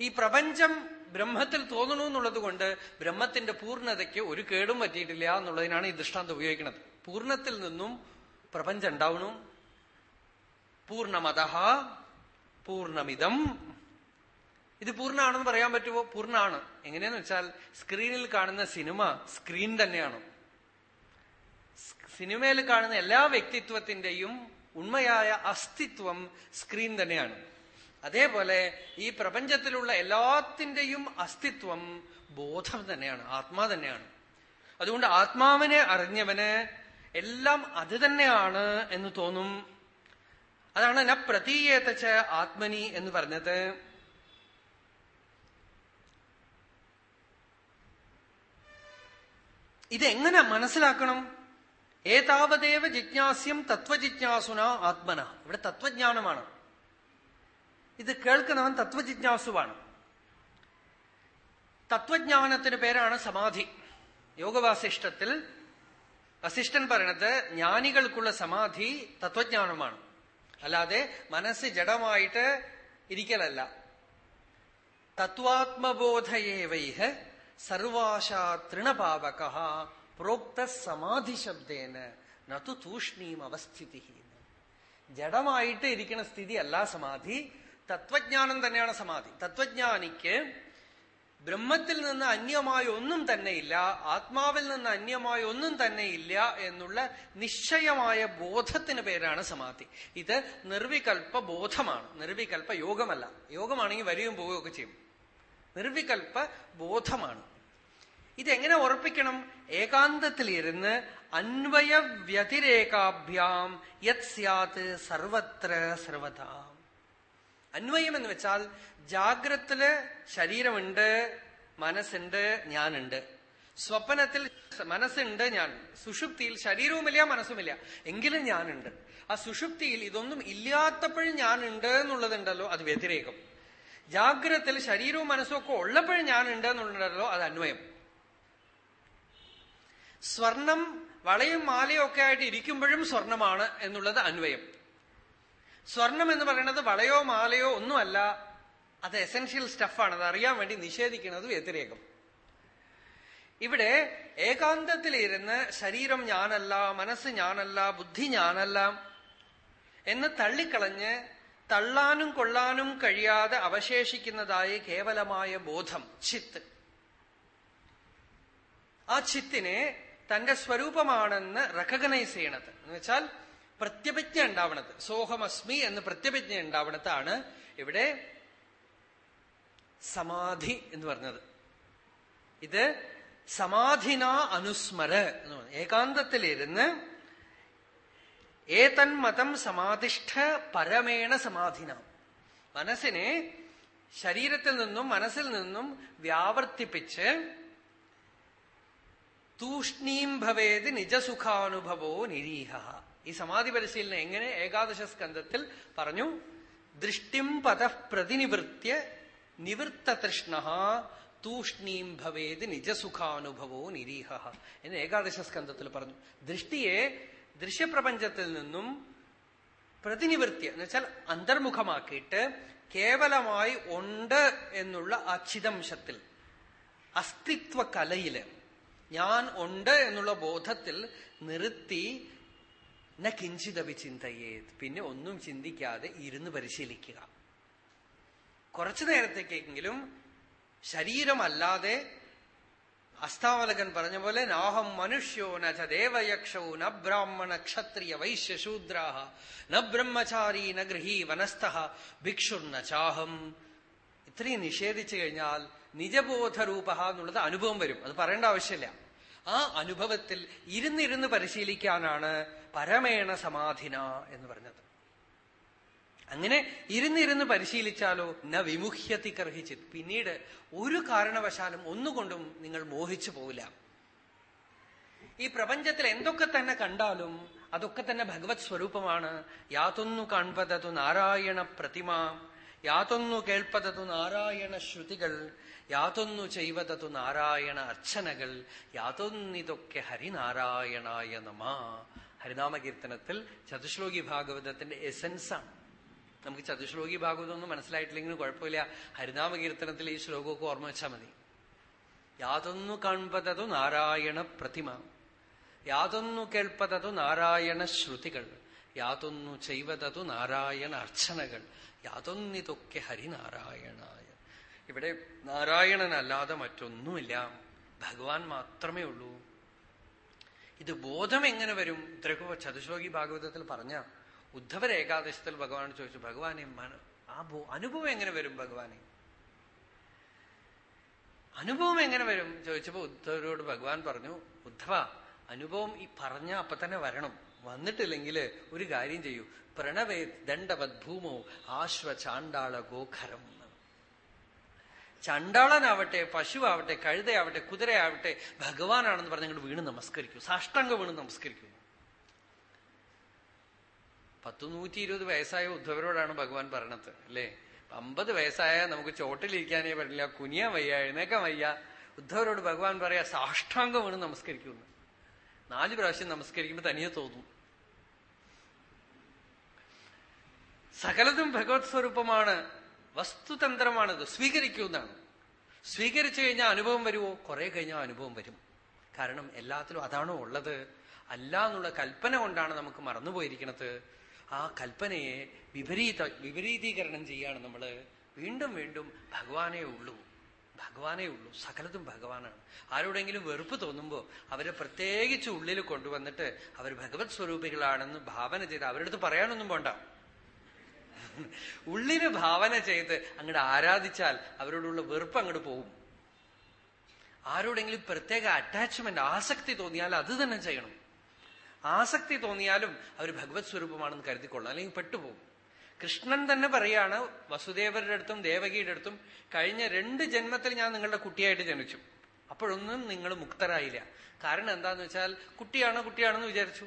ഈ പ്രപഞ്ചം ബ്രഹ്മത്തിൽ തോന്നണു എന്നുള്ളത് കൊണ്ട് ബ്രഹ്മത്തിന്റെ പൂർണതയ്ക്ക് ഒരു കേടും പറ്റിയിട്ടില്ല എന്നുള്ളതിനാണ് ഈ ദൃഷ്ടാന്തം ഉപയോഗിക്കുന്നത്. പൂർണത്തിൽ നിന്നും പ്രപഞ്ചം ഉണ്ടാവണു. പൂർണമത പൂർണമിതം. ഇത് പൂർണമാണെന്ന് പറയാൻ പറ്റുമോ? പൂർണമാണ്. എങ്ങനെയെന്ന് വെച്ചാൽ സ്ക്രീനിൽ കാണുന്ന സിനിമ സ്ക്രീൻ തന്നെയാണ്. സിനിമയിൽ കാണുന്ന എല്ലാ വ്യക്തിത്വത്തിന്റെയും ഉണ്മയായ അസ്തിത്വം സ്ക്രീൻ തന്നെയാണ്. അതേപോലെ ഈ പ്രപഞ്ചത്തിലുള്ള എല്ലാത്തിന്റെയും അസ്തിത്വം ബോധം തന്നെയാണ് ആത്മാ തന്നെയാണ്. അതുകൊണ്ട് ആത്മാവിനെ അറിഞ്ഞവന് എല്ലാം അത് തന്നെയാണ് എന്ന് തോന്നും. അതാണ് ന പ്രതീയേത്തച്ച ആത്മനി എന്ന് പറഞ്ഞത്. ഇതെങ്ങനെ മനസ്സിലാക്കണം? ഏതാവതേവ ജിജ്ഞാസ്യം തത്വജിജ്ഞാസുന ആത്മന. ഇവിടെ തത്വജ്ഞാനമാണ്. ഇത് കേൾക്കുന്നവൻ തത്വജിജ്ഞാസുവാണ്. തത്വജ്ഞാനത്തിന് പേരാണ് സമാധി. യോഗവാസിഷ്ടത്തിൽ വസിഷ്ഠൻ പറയണത് ജ്ഞാനികൾക്കുള്ള സമാധി തത്വജ്ഞാനമാണ്. അല്ലാതെ മനസ്സ് ജഡമായിട്ട് ഇരിക്കലല്ല. തത്വാത്മബോധയേവൈഹ സർവാശാ തൃണപാവക പ്രോക്ത സമാധി ശബ്ദേന നതു തൂഷ്ണീം അവസ്ഥിതി ജഡമായിട്ട് ഇരിക്കുന്ന സ്ഥിതി അല്ല സമാധി തത്വജ്ഞാനം തന്നെയാണ് സമാധി. തത്വജ്ഞാനിക്ക് ബ്രഹ്മത്തിൽ നിന്ന് അന്യമായ ഒന്നും തന്നെയില്ല ആത്മാവിൽ നിന്ന് അന്യമായ ഒന്നും തന്നെയില്ല എന്നുള്ള നിശ്ചയമായ ബോധത്തിന് പേരാണ് സമാധി. ഇത് നിർവികൽപ്പ ബോധമാണ്. നിർവികൽപ്പ യോഗമല്ല. യോഗമാണെങ്കിൽ വരികയും പോവുകയൊക്കെ ചെയ്യും. നിർവികൽപ്പ ബോധമാണ്. ഇതെങ്ങനെ ഉറപ്പിക്കണം? ഏകാന്തത്തിലിരുന്ന് അന്വയ വ്യതിരേകാഭ്യാം യത് സർവത്ര സർവതാ. അന്വയം എന്ന് വെച്ചാൽ ജാഗ്രത്തിൽ ശരീരമുണ്ട് മനസ്സുണ്ട് ഞാനുണ്ട്. സ്വപ്നത്തിൽ മനസ്സുണ്ട് ഞാൻ. സുഷുപ്തിയിൽ ശരീരവുമില്ല മനസ്സുമില്ല. എങ്കിലും ഞാനുണ്ട്. ആ സുഷുപ്തിയിൽ ഇതൊന്നും ഇല്ലാത്തപ്പോഴും ഞാനുണ്ട് എന്നുള്ളതുണ്ടല്ലോ അത് വ്യതിരേകം. ജാഗ്രത്തിൽ ശരീരവും മനസ്സും ഒക്കെ ഉള്ളപ്പോഴും ഞാനുണ്ട് എന്നുള്ളതല്ലോ അത് അന്വയം. സ്വർണം വളയും മാലയും ഒക്കെ ആയിട്ട് ഇരിക്കുമ്പോഴും സ്വർണമാണ് എന്നുള്ളത് അന്വയം. സ്വർണം എന്ന് പറയുന്നത് വളയോ മാലയോ ഒന്നുമല്ല. അത് എസെൻഷ്യൽ സ്റ്റഫാണ് അത് അറിയാൻ വേണ്ടി നിഷേധിക്കുന്നത് വ്യതിരേകം. ഇവിടെ ഏകാന്തത്തിലിരുന്ന് ശരീരം ഞാനല്ല മനസ്സ് ഞാനല്ല ബുദ്ധി ഞാനല്ല എന്ന് തള്ളിക്കളഞ്ഞ് തള്ളാനും കൊള്ളാനും കഴിയാതെ അവശേഷിക്കുന്നതായ കേവലമായ ബോധം ചിത്ത്. ആ ചിത്തിനെ തന്റെ സ്വരൂപമാണെന്ന് റെക്കഗ്നൈസ് ചെയ്യണത്. എന്ന് വെച്ചാൽ പ്രത്യഭിജ്ഞ ഉണ്ടാവണത്. സോഹമസ്മി എന്ന് പ്രത്യപജ്ഞ ഉണ്ടാവണത്താണ് ഇവിടെ സമാധി എന്ന് പറഞ്ഞത്. ഇത് സമാധിന അനുസ്മര എന്ന് പറഞ്ഞു ഏകാന്തത്തിലിരുന്ന് ഏതൻ മതം സമാധിഷ്ഠ പരമേണ സമാധിന. മനസ്സിനെ ശരീരത്തിൽ നിന്നും മനസ്സിൽ നിന്നും വ്യാവർത്തിപ്പിച്ച് തൂഷ്ണീം ഭവേത് നിജസുഖാനുഭവോ നിരീഹ. ഈ സമാധി പരിശീലനം എങ്ങനെ ഏകാദശ സ്കന്ധത്തിൽ പറഞ്ഞു? ദൃഷ്ടിം പ്രതിനിവൃത്യ നിവൃത്ത തൃഷ്ണ തൂഷ്ണീം ഭവേത് നിജസുഖാനുഭവോ നിരീഹ എന്ന് ഏകാദശ സ്കന്ധത്തിൽ പറഞ്ഞു. ദൃഷ്ടിയെ ദൃശ്യപ്രപഞ്ചത്തിൽ നിന്നും പ്രതിനിവൃത്തി എന്ന് വെച്ചാൽ അന്തർമുഖമാക്കിയിട്ട് കേവലമായി ഉണ്ട് എന്നുള്ള അച്ഛിതംശത്തിൽ അസ്തിത്വ കലയിൽ ഞാൻ ഉണ്ട് എന്നുള്ള ബോധത്തിൽ നിർത്തി ന കിഞ്ചിതപി ചിന്തയേത്. പിന്നെ ഒന്നും ചിന്തിക്കാതെ ഇരുന്ന് പരിശീലിക്കുക. കുറച്ചു നേരത്തേക്കെങ്കിലും ശരീരമല്ലാതെ അസ്താവലകൻ പറഞ്ഞ പോലെ നാഹം മനുഷ്യോ ന ച ദേവയക്ഷോ ന ബ്രാഹ്മണ ക്ഷത്രിയ വൈശ്യ ശൂദ്രാഹ. ന ബ്രഹ്മചാരി ന ഗൃഹീ വനസ്ഥ ഭിക്ഷുർന ചാഹം. ഇത്രയും നിഷേധിച്ചു കഴിഞ്ഞാൽ നിജബോധരൂപ എന്നുള്ളത് അനുഭവം വരും. അത് പറയേണ്ട ആവശ്യമില്ല. ആ അനുഭവത്തിൽ ഇരുന്നിരുന്ന് പരിശീലിക്കാനാണ് പരമേണ സമാധിന എന്ന് പറഞ്ഞത്. അങ്ങനെ ഇരുന്നിരുന്ന് പരിശീലിച്ചാലോ ന വിമുഹ്യത്തി കർഹിച്ചിത്. പിന്നീട് ഒരു കാരണവശാലും ഒന്നുകൊണ്ടും നിങ്ങൾ മോഹിച്ചു പോവില്ല. ഈ പ്രപഞ്ചത്തിൽ എന്തൊക്കെ തന്നെ കണ്ടാലും അതൊക്കെ തന്നെ ഭഗവത് സ്വരൂപമാണ്. യാതൊന്നു കാൺപതതു നാരായണ പ്രതിമ. യാതൊന്നു കേൾപ്പതതു നാരായണ ശ്രുതികൾ യാതൊന്നു ചെയ്വതതു നാരായണ അർച്ചനകൾ യാതൊന്നിതൊക്കെ ഹരിനാരായണായ നമ. ഹരിനാമകീർത്തനത്തിൽ ചതുശ്ലോകി ഭാഗവതത്തിന്റെ എസെൻസാണ്. നമുക്ക് ചതുശ്ലോകി ഭാഗവതം ഒന്നും മനസ്സിലായിട്ടില്ലെങ്കിലും കുഴപ്പമില്ല. ഹരിനാമകീർത്തനത്തിൽ ഈ ശ്ലോകമൊക്കെ ഓർമ്മ വെച്ചാൽ മതി. യാതൊന്നു കാൺപതതു നാരായണ പ്രതിമ. യാതൊന്നു കേൾപ്പതതു നാരായണ ശ്രുതികൾ. യാതൊന്നു ചെയ്വതതു നാരായണ അർച്ചനകൾ. യാതൊന്നിതൊക്കെ ഹരിനാരായണായ. ഇവിടെ നാരായണനല്ലാതെ മറ്റൊന്നുമില്ല. ഭഗവാൻ മാത്രമേ ഉള്ളൂ. ഇത് ബോധം എങ്ങനെ വരും? ഇത്രയൊക്കെ ചതുശ്ലോകി ഭാഗവതത്തിൽ പറഞ്ഞ ഉദ്ധവർ ഏകാദശത്തിൽ ഭഗവാൻ ചോദിച്ചു ഭഗവാനെ ആ അനുഭവം എങ്ങനെ വരും ഭഗവാനെ? അനുഭവം എങ്ങനെ വരും? ചോദിച്ചപ്പോ ഉദ്ധവരോട് ഭഗവാൻ പറഞ്ഞു ഉദ്ധവ അനുഭവം ഈ പറഞ്ഞ അപ്പൊ തന്നെ വരണം. വന്നിട്ടില്ലെങ്കിൽ ഒരു കാര്യം ചെയ്യൂ. പ്രണവേ ദണ്ഡവദ്ഭൂമോ ആശ്വ ചാണ്ടാള ഗോഖരം. ചണ്ടാളനാവട്ടെ പശുവാവട്ടെ കഴുതയാവട്ടെ കുതിരയാവട്ടെ ഭഗവാനാണെന്ന് പറഞ്ഞ് നിങ്ങൾ വീണ് നമസ്കരിക്കൂ. സാഷ്ടാംഗ വീണ് നമസ്കരിക്കൂ. പത്തു നൂറ്റി ഇരുപത് വയസ്സായ ഉദ്ധവരോടാണ് ഭഗവാൻ പറഞ്ഞത് അല്ലേ? അമ്പത് വയസ്സായ നമുക്ക് ചോട്ടിലിരിക്കാനേ പറ്റില്ല കുനിയാൻ വയ്യ എഴുന്നേക്കാൻ വയ്യ. ഉദ്ധവരോട് ഭഗവാൻ പറയാ സാഷ്ടാംഗം വീണ് നമസ്കരിക്കുന്നു. നാല് പ്രാവശ്യം നമസ്കരിക്കുമ്പോൾ തനിയെ തോന്നും. സകലതും ഭഗവത് സ്വരൂപമാണ്. വസ്തുതന്ത്രമാണത്. സ്വീകരിക്കൂ എന്നാണ് സ്വീകരിച്ചു കഴിഞ്ഞാൽ അനുഭവം വരുമോ? കുറെ കഴിഞ്ഞാൽ അനുഭവം വരും. കാരണം എല്ലാത്തിലും അതാണോ ഉള്ളത്. അല്ല എന്നുള്ള കൽപ്പന കൊണ്ടാണ് നമുക്ക് മറന്നുപോയിരിക്കുന്നത് ആ കൽപ്പനയെ വിപരീത വിപരീതീകരണം ചെയ്യാണ് നമ്മൾ വീണ്ടും വീണ്ടും ഭഗവാനേ ഉള്ളൂ. ഭഗവാനേ ഉള്ളൂ. സകലതും ഭഗവാനാണ്. ആരോടെങ്കിലും വെറുപ്പ് തോന്നുമ്പോൾ അവരെ പ്രത്യേകിച്ച് ഉള്ളിൽ കൊണ്ടുവന്നിട്ട് അവർ ഭഗവത് സ്വരൂപികളാണെന്ന് ഭാവന ചെയ്ത് അവരുടെ അടുത്ത് പറയാനൊന്നും പോണ്ട. ഉള്ളിന് ഭാവന ചെയ്ത് അങ്ങോട്ട് ആരാധിച്ചാൽ അവരോടുള്ള വെറുപ്പ് അങ്ങോട്ട് പോകും ആരോടെങ്കിലും പ്രത്യേക അറ്റാച്ച്മെന്റ് ആസക്തി തോന്നിയാൽ അത് തന്നെ ചെയ്യണം. ആസക്തി തോന്നിയാലും അവർ ഭഗവത് സ്വരൂപമാണെന്ന് കരുതിക്കൊള്ളാം. അല്ലെങ്കിൽ പെട്ടുപോകും കൃഷ്ണൻ തന്നെ പറയാണ് വസുദേവരുടെ അടുത്തും ദേവകിയുടെ അടുത്തും കഴിഞ്ഞ രണ്ട് ജന്മത്തിൽ ഞാൻ നിങ്ങളുടെ കുട്ടിയായിട്ട് ജനിച്ചു. അപ്പോഴൊന്നും നിങ്ങൾ മുക്തരായില്ല. കാരണം എന്താന്ന് വെച്ചാൽ കുട്ടിയാണോ കുട്ടിയാണെന്ന് വിചാരിച്ചു.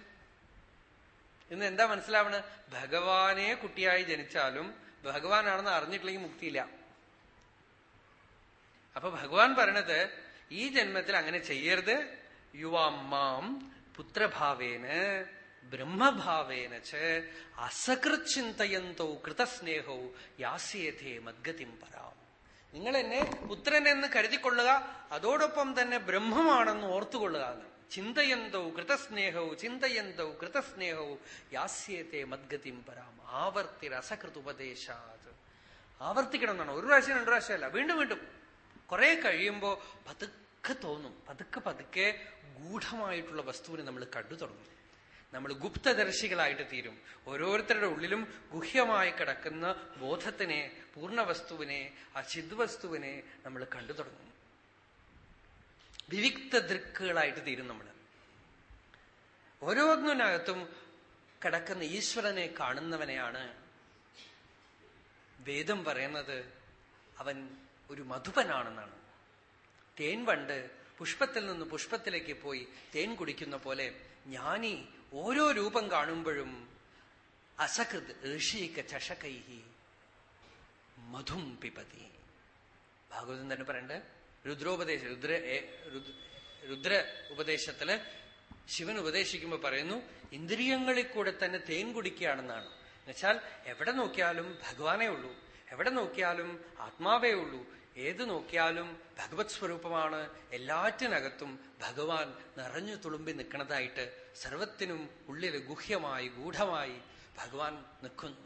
ഇന്ന് എന്താ മനസ്സിലാവണ്? ഭഗവാനെ കുട്ടിയായി ജനിച്ചാലും ഭഗവാനാണെന്ന് അറിഞ്ഞിട്ടില്ലെങ്കിൽ മുക്തിയില്ല. അപ്പൊ ഭഗവാൻ പറയണത് ഈ ജന്മത്തിൽ അങ്ങനെ ചെയ്യരുത്. യുവാമ്മാം പുത്രഭാവേന് ബ്രഹ്മഭാവേന ച അസകൃത് ചിന്തയന്തോ കൃതസ്നേഹോ യാസ്യേഥേ മദ്ഗതിം പരാം. നിങ്ങൾ എന്നെ പുത്രൻ എന്ന് കരുതിക്കൊള്ളുക അതോടൊപ്പം തന്നെ ബ്രഹ്മമാണെന്ന് ഓർത്തുകൊള്ളുക ചിന്തയന്തോ കൃതസ്നേഹവും ചിന്തയന്തോ കൃതസ്നേഹവും യാസ്യത്തെ മദ്ഗതിം പരാം ആവർത്തി രസകൃത് ഉപദേശാത് ആവർത്തിക്കണം എന്നാണ് ഒരു പ്രാവശ്യം രണ്ടു പ്രാവശ്യമല്ല. വീണ്ടും വീണ്ടും. കുറെ കഴിയുമ്പോൾ പതുക്കെ തോന്നും. പതുക്കെ പതുക്കെ ഗൂഢമായിട്ടുള്ള വസ്തുവിനെ നമ്മൾ കണ്ടു തുടങ്ങും. നമ്മൾ ഗുപ്തദർശികളായിട്ട് തീരും. ഓരോരുത്തരുടെ ഉള്ളിലും ഗുഹ്യമായി കിടക്കുന്ന ബോധത്തിനെ പൂർണ വസ്തുവിനെ ആ ചിദ്വസ്തുവിനെ നമ്മൾ കണ്ടു തുടങ്ങും. വിവിക്ത ദൃക്കുകളായിട്ട് തീരും നമ്മൾ ഓരോന്നിനകത്തും കിടക്കുന്ന ഈശ്വരനെ കാണുന്നവനെയാണ് വേദം പറയുന്നത് അവൻ ഒരു മധുപനാണെന്നാണ്. തേൻ വണ്ട് പുഷ്പത്തിൽ നിന്ന് പുഷ്പത്തിലേക്ക് പോയി തേൻ കുടിക്കുന്ന പോലെ ജ്ഞാനി ഓരോ രൂപം കാണുമ്പോഴും അസകൃത് ഋഷിക ചഷകൈഹി മധും പിപതി. ഭാഗവതം തന്നെ പറയണ്ട് രുദ്രോപദേശം രുദ്ര രുദ്ര ഉപദേശത്തിൽ ശിവൻ ഉപദേശിക്കുമ്പോ പറയുന്നു ഇന്ദ്രിയങ്ങളിൽ കൂടെ തന്നെ തേൻ കുടിക്കുകയാണെന്നാണ്. എന്നുവെച്ചാൽ എവിടെ നോക്കിയാലും ഭഗവാനേ ഉള്ളൂ. എവിടെ നോക്കിയാലും ആത്മാവേ ഉള്ളൂ. ഏത് നോക്കിയാലും ഭഗവത് സ്വരൂപമാണ്. എല്ലാറ്റിനകത്തും ഭഗവാൻ നിറഞ്ഞു തുളുമ്പി നിൽക്കുന്നതായിട്ട് സർവത്തിനും ഉള്ളിൽ ഗുഹ്യമായി ഗൂഢമായി ഭഗവാൻ നിൽക്കുന്നു.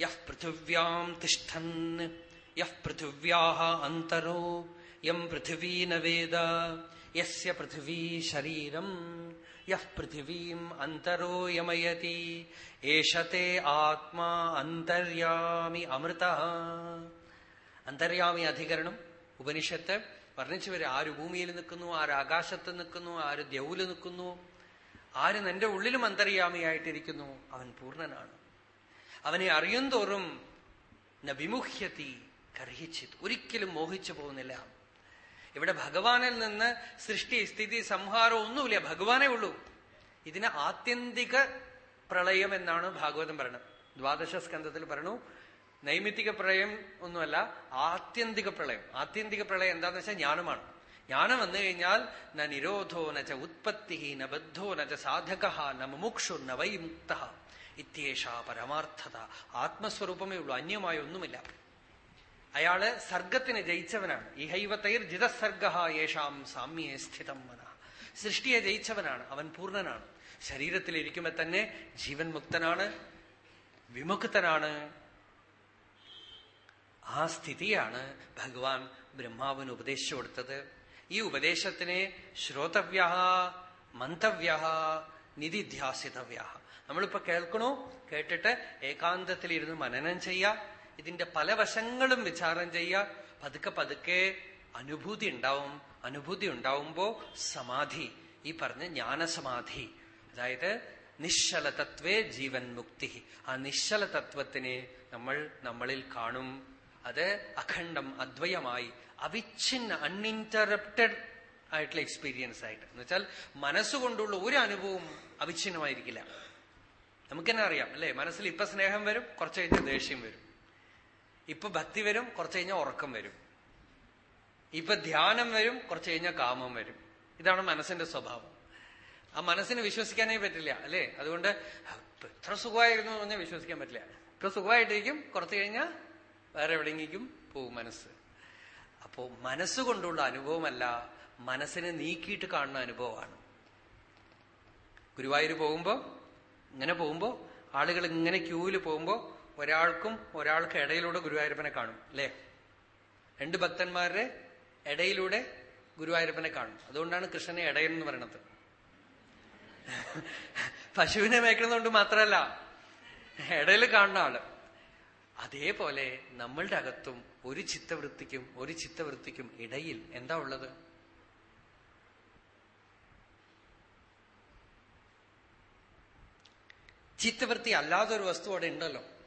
യഹ് പൃഥിവ്യാം തിഷ്ഠൻ യഹ് പൃഥിവ്യാ അന്തരോ യം പൃഥിവീ നേദ യസ്യ പൃഥിവീ ശരീരം. യൃഥിവീം അന്തരോ യമയതി. ഏഷത്തെ ആത്മാ അന്തര്യാമി അമൃത. അന്തര്യാമി അധികരണം. ഉപനിഷത്ത് വർണിച്ചു വരെ ആര് ഭൂമിയിൽ നിൽക്കുന്നു ആര് ആകാശത്ത് നിൽക്കുന്നു ആര് ദ്യൗൽ നിൽക്കുന്നു ആര് നിന്റെ ഉള്ളിലും അന്തര്യാമിയായിട്ടിരിക്കുന്നു അവൻ പൂർണനാണ്. അവനെ അറിയും തോറും ന വിമുഹ്യതി കർഹിച്ചിത്. ഒരിക്കലും മോഹിച്ചു പോകുന്നില്ല. ഇവിടെ ഭഗവാനിൽ നിന്ന് സൃഷ്ടി സ്ഥിതി സംഹാരം ഒന്നുമില്ല. ഭഗവാനേ ഉള്ളൂ. ഇതിന് ആത്യന്തിക പ്രളയം എന്നാണ് ഭാഗവതം പറയുന്നത്. ദ്വാദശ സ്കന്ധത്തിൽ പറഞ്ഞു നൈമിത്തിക പ്രളയം ഒന്നുമല്ല ആത്യന്തിക പ്രളയം. ആത്യന്തിക പ്രളയം എന്താന്ന് വെച്ചാൽ ജ്ഞാനമാണ്. ജ്ഞാനം വന്നു കഴിഞ്ഞാൽ ന നിരോധോ നച്ച ഉത്പത്തി ന ബദ്ധോ നച്ച സാധക ന മുമുക്ഷു ന വൈമുക്ത. ഇത്യേഷ പരമാർത്ഥത. ആത്മസ്വരൂപമേ ഉള്ളൂ അന്യമായ ഒന്നുമില്ല. അയാൾ സർഗത്തിന് ജയിച്ചവനാണ്. ഇഹൈവത്തൈർ ജിതസർഗ യേഷാം സാമ്യേ സ്ഥിതം മന സൃഷ്ടിയെ ജയിച്ചവനാണ്. അവൻ പൂർണനാണ്. ശരീരത്തിലിരിക്കുമ്പോ തന്നെ ജീവൻ മുക്തനാണ്. വിമുക്തനാണ്. ആ സ്ഥിതിയാണ് ഭഗവാൻ ബ്രഹ്മാവിന് ഉപദേശിച്ചു കൊടുത്തത്. ഈ ഉപദേശത്തിനെ ശ്രോതവ്യ മന്തവ്യ നിധിധ്യാസിതവ്യ നമ്മളിപ്പോ കേൾക്കണോ കേട്ടിട്ട് ഏകാന്തത്തിലിരുന്ന് മനനം ചെയ്യുക ഇതിന്റെ പല വശങ്ങളും വിചാരം ചെയ്യുക. പതുക്കെ പതുക്കെ അനുഭൂതി ഉണ്ടാവും. അനുഭൂതി ഉണ്ടാവുമ്പോ സമാധി. ഈ പറഞ്ഞ ജ്ഞാനസമാധി. അതായത് നിശ്ചല തത്വേ ജീവൻ മുക്തി. ആ നിശ്ചല തത്വത്തിനെ നമ്മൾ നമ്മളിൽ കാണും. അത് അഖണ്ഡം അദ്വയമായി അവിഛിന്ന അൺഇന്ററപ്റ്റഡ് ആയിട്ടുള്ള എക്സ്പീരിയൻസ് ആയിട്ട്. എന്ന് വെച്ചാൽ മനസ്സുകൊണ്ടുള്ള ഒരു അനുഭവവും അവിഛിന്നമായിരിക്കില്ല നമുക്കെന്നെ അറിയാം അല്ലെ? മനസ്സിൽ ഇപ്പൊ സ്നേഹം വരും കുറച്ച് കഴിഞ്ഞാൽ ദേഷ്യം വരും. ഇപ്പൊ ഭക്തി വരും കുറച്ച് കഴിഞ്ഞാൽ ഉറക്കം വരും. ഇപ്പൊ ധ്യാനം വരും കുറച്ച് കഴിഞ്ഞാൽ കാമം വരും. ഇതാണ് മനസ്സിന്റെ സ്വഭാവം. ആ മനസ്സിനെ വിശ്വസിക്കാനേ പറ്റില്ല അല്ലേ? അതുകൊണ്ട് എത്ര സുഖമായിരുന്നു എന്ന് പറഞ്ഞാൽ വിശ്വസിക്കാൻ പറ്റില്ല. ഇപ്പൊ സുഖമായിട്ടിരിക്കും കുറച്ച് കഴിഞ്ഞാൽ വേറെ എവിടെയെങ്കിലും പോകും മനസ്സ്. അപ്പോ മനസ്സുകൊണ്ടുള്ള അനുഭവമല്ല മനസ്സിനെ നീക്കിയിട്ട് കാണുന്ന അനുഭവമാണ്. ഗുരുവായൂർ പോകുമ്പോ ഇങ്ങനെ പോകുമ്പോ ആളുകൾ ഇങ്ങനെ ക്യൂവിൽ പോകുമ്പോ ഒരാൾക്കും ഒരാൾക്ക് ഇടയിലൂടെ ഗുരുവായൂരപ്പനെ കാണും അല്ലേ? രണ്ട് ഭക്തന്മാരുടെ ഇടയിലൂടെ ഗുരുവായൂരപ്പനെ കാണും. അതുകൊണ്ടാണ് കൃഷ്ണനെ ഇടയൻ എന്ന് പറയണത്. പശുവിനെ മേക്കുന്നതുകൊണ്ട് മാത്രമല്ല ഇടയിൽ കാണുന്ന ആൾ. അതേപോലെ നമ്മളുടെ അകത്തും ഒരു ചിത്തവൃത്തിക്കും ഒരു ചിത്തവൃത്തിക്കും ഇടയിൽ എന്താ ഉള്ളത്? ചിത്തവൃത്തി അല്ലാതൊരു വസ്തു അവിടെ ഉണ്ടല്ലോ.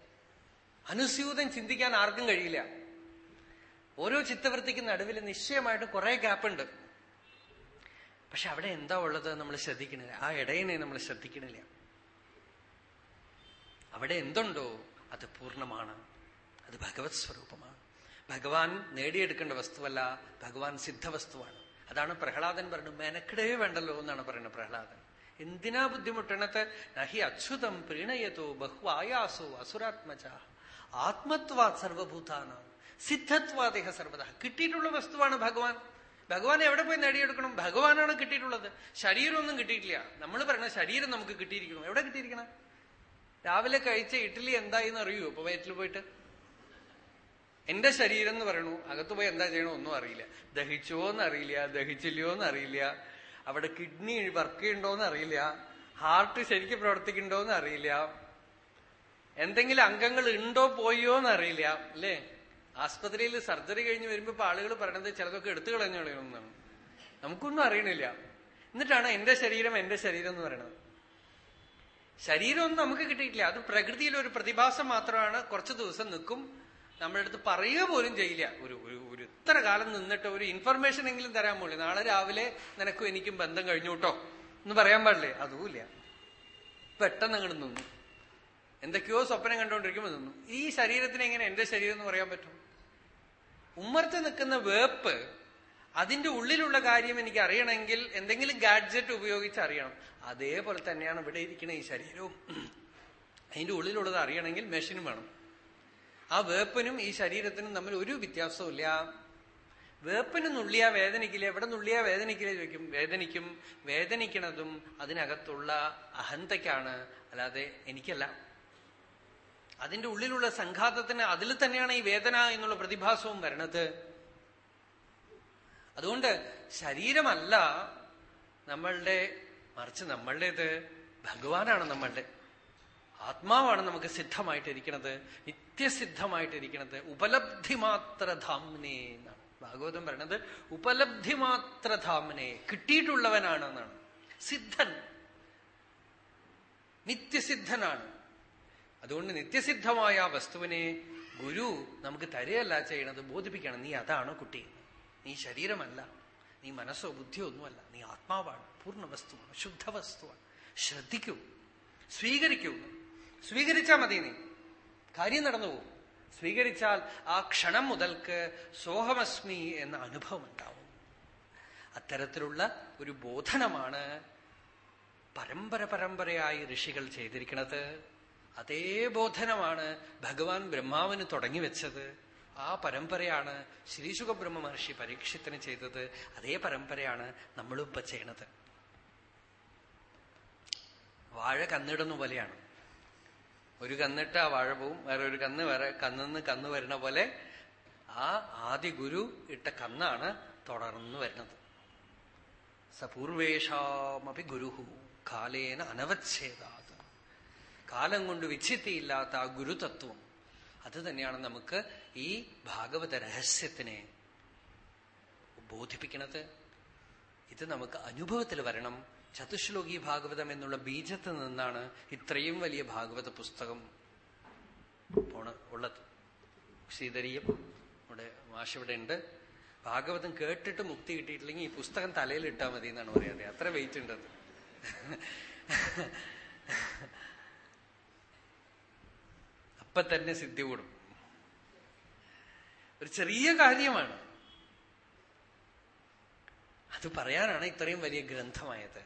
അനുസ്യൂതം ചിന്തിക്കാൻ ആർക്കും കഴിയില്ല. ഓരോ ചിത്തവൃത്തിക്കും നടുവിൽ നിശ്ചയമായിട്ട് കുറെ ഗ്യാപ്പുണ്ട് പക്ഷെ അവിടെ എന്താ ഉള്ളത് നമ്മൾ ശ്രദ്ധിക്കണില്ല. ആ ഇടയനെ നമ്മൾ ശ്രദ്ധിക്കണില്ല. അവിടെ എന്തുണ്ടോ അത് പൂർണമാണ്. അത് ഭഗവത് സ്വരൂപമാണ്. ഭഗവാൻ നേടിയെടുക്കേണ്ട വസ്തുവല്ല ഭഗവാൻ സിദ്ധവസ്തുവാണ് അതാണ് പ്രഹ്ലാദൻ പറഞ്ഞു മെനക്കിടേ വേണ്ടല്ലോ എന്നാണ് പറയുന്നത് പ്രഹ്ലാദൻ. എന്തിനാ ബുദ്ധിമുട്ടണത്? നഹി അച്യുതം പ്രീണയതോ ബഹ്വായാസോ അസുരാത്മജ. ആത്മത്വാ സർവഭൂതാണ് സിദ്ധത്വാദേഹ സർവത കിട്ടിയിട്ടുള്ള വസ്തുവാണ് ഭഗവാൻ. ഭഗവാൻ എവിടെ പോയി നേടിയെടുക്കണം? ഭഗവാനാണ് കിട്ടിയിട്ടുള്ളത്. ശരീരമൊന്നും കിട്ടിയിട്ടില്ല. നമ്മൾ പറയുന്ന ശരീരം നമുക്ക് കിട്ടിയിരിക്കണം. എവിടെ കിട്ടിയിരിക്കണം? രാവിലെ കഴിച്ച ഇഡ്ഡലി എന്തായിന്ന് അറിയൂ? ഇപ്പൊ വയറ്റിൽ പോയിട്ട്. എന്റെ ശരീരം എന്ന് പറയണു. അകത്ത് പോയി എന്താ ചെയ്യണോ ഒന്നും അറിയില്ല. ദഹിച്ചോ എന്ന് അറിയില്ല. ദഹിച്ചില്ലയോ എന്ന് അറിയില്ല. അവിടെ കിഡ്നി വർക്ക് ചെയ്യണ്ടോന്ന് അറിയില്ല. ഹാർട്ട് ശരിക്കും പ്രവർത്തിക്കണ്ടോ എന്ന് അറിയില്ല. എന്തെങ്കിലും അംഗങ്ങൾ ഉണ്ടോ പോയോ എന്ന് അറിയില്ല അല്ലേ? ആസ്പത്രിയിൽ സർജറി കഴിഞ്ഞ് വരുമ്പോ ഇപ്പൊ ആളുകൾ പറയണത് ചിലതൊക്കെ എടുത്തു കളഞ്ഞു നമുക്കൊന്നും അറിയണില്ല. എന്നിട്ടാണ് എന്റെ ശരീരം എന്റെ ശരീരം എന്ന് പറയണത്. ശരീരമൊന്നും നമുക്ക് കിട്ടിയിട്ടില്ല. അത് പ്രകൃതിയിലെ ഒരു പ്രതിഭാസം മാത്രമാണ്. കുറച്ചു ദിവസം നിൽക്കും. നമ്മുടെ അടുത്ത് പറയുക പോലും ചെയ്യില്ല. ഒരു ഒരു ഇത്ര കാലം നിന്നിട്ട് ഒരു ഇൻഫർമേഷൻ എങ്കിലും തരാൻ പോലും. നാളെ രാവിലെ നിനക്കും എനിക്കും ബന്ധം കഴിഞ്ഞു കേട്ടോ. എന്ന് പറയാൻ പാടില്ലേ? അതുമില്ല. പെട്ടെന്ന് അങ്ങോട്ട് നിന്നു. എന്തൊക്കെയോ സ്വപ്നം കണ്ടുകൊണ്ടിരിക്കുമ്പോൾ നിന്നു. ഈ ശരീരത്തിന് എങ്ങനെ എന്റെ ശരീരം എന്ന് പറയാൻ പറ്റും? ഉമ്മർത്ത് നിൽക്കുന്ന വേപ്പ് അതിന്റെ ഉള്ളിലുള്ള കാര്യം എനിക്ക് അറിയണമെങ്കിൽ എന്തെങ്കിലും ഗാഡ്ജറ്റ് ഉപയോഗിച്ച് അറിയണം. അതേപോലെ തന്നെയാണ് ഇവിടെ ഇരിക്കുന്ന ഈ ശരീരവും. അതിന്റെ ഉള്ളിലുള്ളത് അറിയണമെങ്കിൽ മെഷീനും വേണം. ആ വേപ്പനും ഈ ശരീരത്തിനും തമ്മിൽ ഒരു വ്യത്യാസവും ഇല്ല വേപ്പിന് നുള്ളിയാ വേദനിക്കില്ല? എവിടെ നുള്ളിയാ വേദനിക്കില്ല ചോദിക്കും. വേദനിക്കും വേദനിക്കണതും അതിനകത്തുള്ള അഹന്തയ്ക്കാണ്. അല്ലാതെ എനിക്കല്ല. അതിന്റെ ഉള്ളിലുള്ള സംഘാതത്തിന് അതിൽ തന്നെയാണ് ഈ വേദന എന്നുള്ള പ്രതിഭാസവും വരണത്. അതുകൊണ്ട് ശരീരമല്ല നമ്മളുടെ മറിച്ച് നമ്മളുടേത് ഭഗവാനാണ് നമ്മളുടെ. ആത്മാവാണ് നമുക്ക് സിദ്ധമായിട്ടിരിക്കുന്നത് നിത്യസിദ്ധമായിട്ടിരിക്കുന്നത് ഉപലബ്ധി മാത്ര ധാമനേ എന്നാണ് ഭാഗവതം പറയണത് ഉപലബ്ധി മാത്രധാമനെ കിട്ടിയിട്ടുള്ളവനാണ് എന്നാണ് സിദ്ധൻ നിത്യസിദ്ധനാണ്. അതുകൊണ്ട് നിത്യസിദ്ധമായ വസ്തുവിനെ ഗുരു നമുക്ക് തരയല്ല ചെയ്യണത് ബോധിപ്പിക്കണം. നീ അതാണ് കുട്ടി. നീ ശരീരമല്ല. നീ മനസ്സോ ബുദ്ധിയോ ഒന്നുമല്ല. നീ ആത്മാവാണ്. പൂർണ വസ്തുവാണ്. ശുദ്ധ വസ്തുവാണ്. ശ്രദ്ധിക്കൂ. സ്വീകരിക്കൂ. സ്വീകരിച്ചാൽ മതി നീ. കാര്യം നടന്നു പോകും. സ്വീകരിച്ചാൽ ആ ക്ഷണം മുതൽക്ക് സോഹമസ്മി എന്ന അനുഭവം ഉണ്ടാവും. അത്തരത്തിലുള്ള ഒരു ബോധനമാണ് പരമ്പര പരമ്പരയായി ഋഷികൾ ചെയ്തിരിക്കുന്നത്. അതേ ബോധനമാണ് ഭഗവാൻ ബ്രഹ്മാവിന് തുടങ്ങിവെച്ചത് ആ പരമ്പരയാണ് ശ്രീശുഖ ബ്രഹ്മ മഹർഷി പരീക്ഷത്തിന് ചെയ്തത്. അതേ പരമ്പരയാണ് നമ്മളും ഇപ്പൊ ചെയ്യണത്. വാഴ കന്നിടുന്ന പോലെയാണ്. ഒരു കന്നിട്ട് ആ വാഴ പോവും. വേറെ ഒരു കന്ന് വേറെ കന്നിന്ന് കന്ന് വരുന്ന പോലെ ആ ആദ്യ ഗുരു ഇട്ട കന്നാണ് തുടർന്ന് വരുന്നത്. സപൂർവേഷാമപി ഗുരുഹു കാലേന അനവച്ഛേദാത് കാലം കൊണ്ട് വിച്ഛിത്തിയില്ലാത്ത ആ ഗുരുതത്വം അത് തന്നെയാണ് നമുക്ക് ഈ ഭാഗവത രഹസ്യത്തിനെ ബോധിപ്പിക്കുന്നത് ഇത് നമുക്ക് അനുഭവത്തിൽ വരണം. ചതുശ്ലോകി ഭാഗവതം എന്നുള്ള ബീജത്തിൽ നിന്നാണ് ഇത്രയും വലിയ ഭാഗവത പുസ്തകം പോണ ഉള്ളത്. ശ്രീധരിയും ഇവിടെ മാഷിവിടെ ഉണ്ട്. ഭാഗവതം കേട്ടിട്ട് മുക്തി കിട്ടിയിട്ടില്ലെങ്കിൽ ഈ പുസ്തകം തലയിൽ ഇട്ടാൽ മതി എന്നാണ് പറയാതെ അത്ര വെയിറ്റ് ഉണ്ട് അത് അപ്പൊ തന്നെ സിദ്ധി കൂടും. ഒരു ചെറിയ കാര്യമാണ്. അത് പറയാനാണ് ഇത്രയും വലിയ ഗ്രന്ഥമായത്.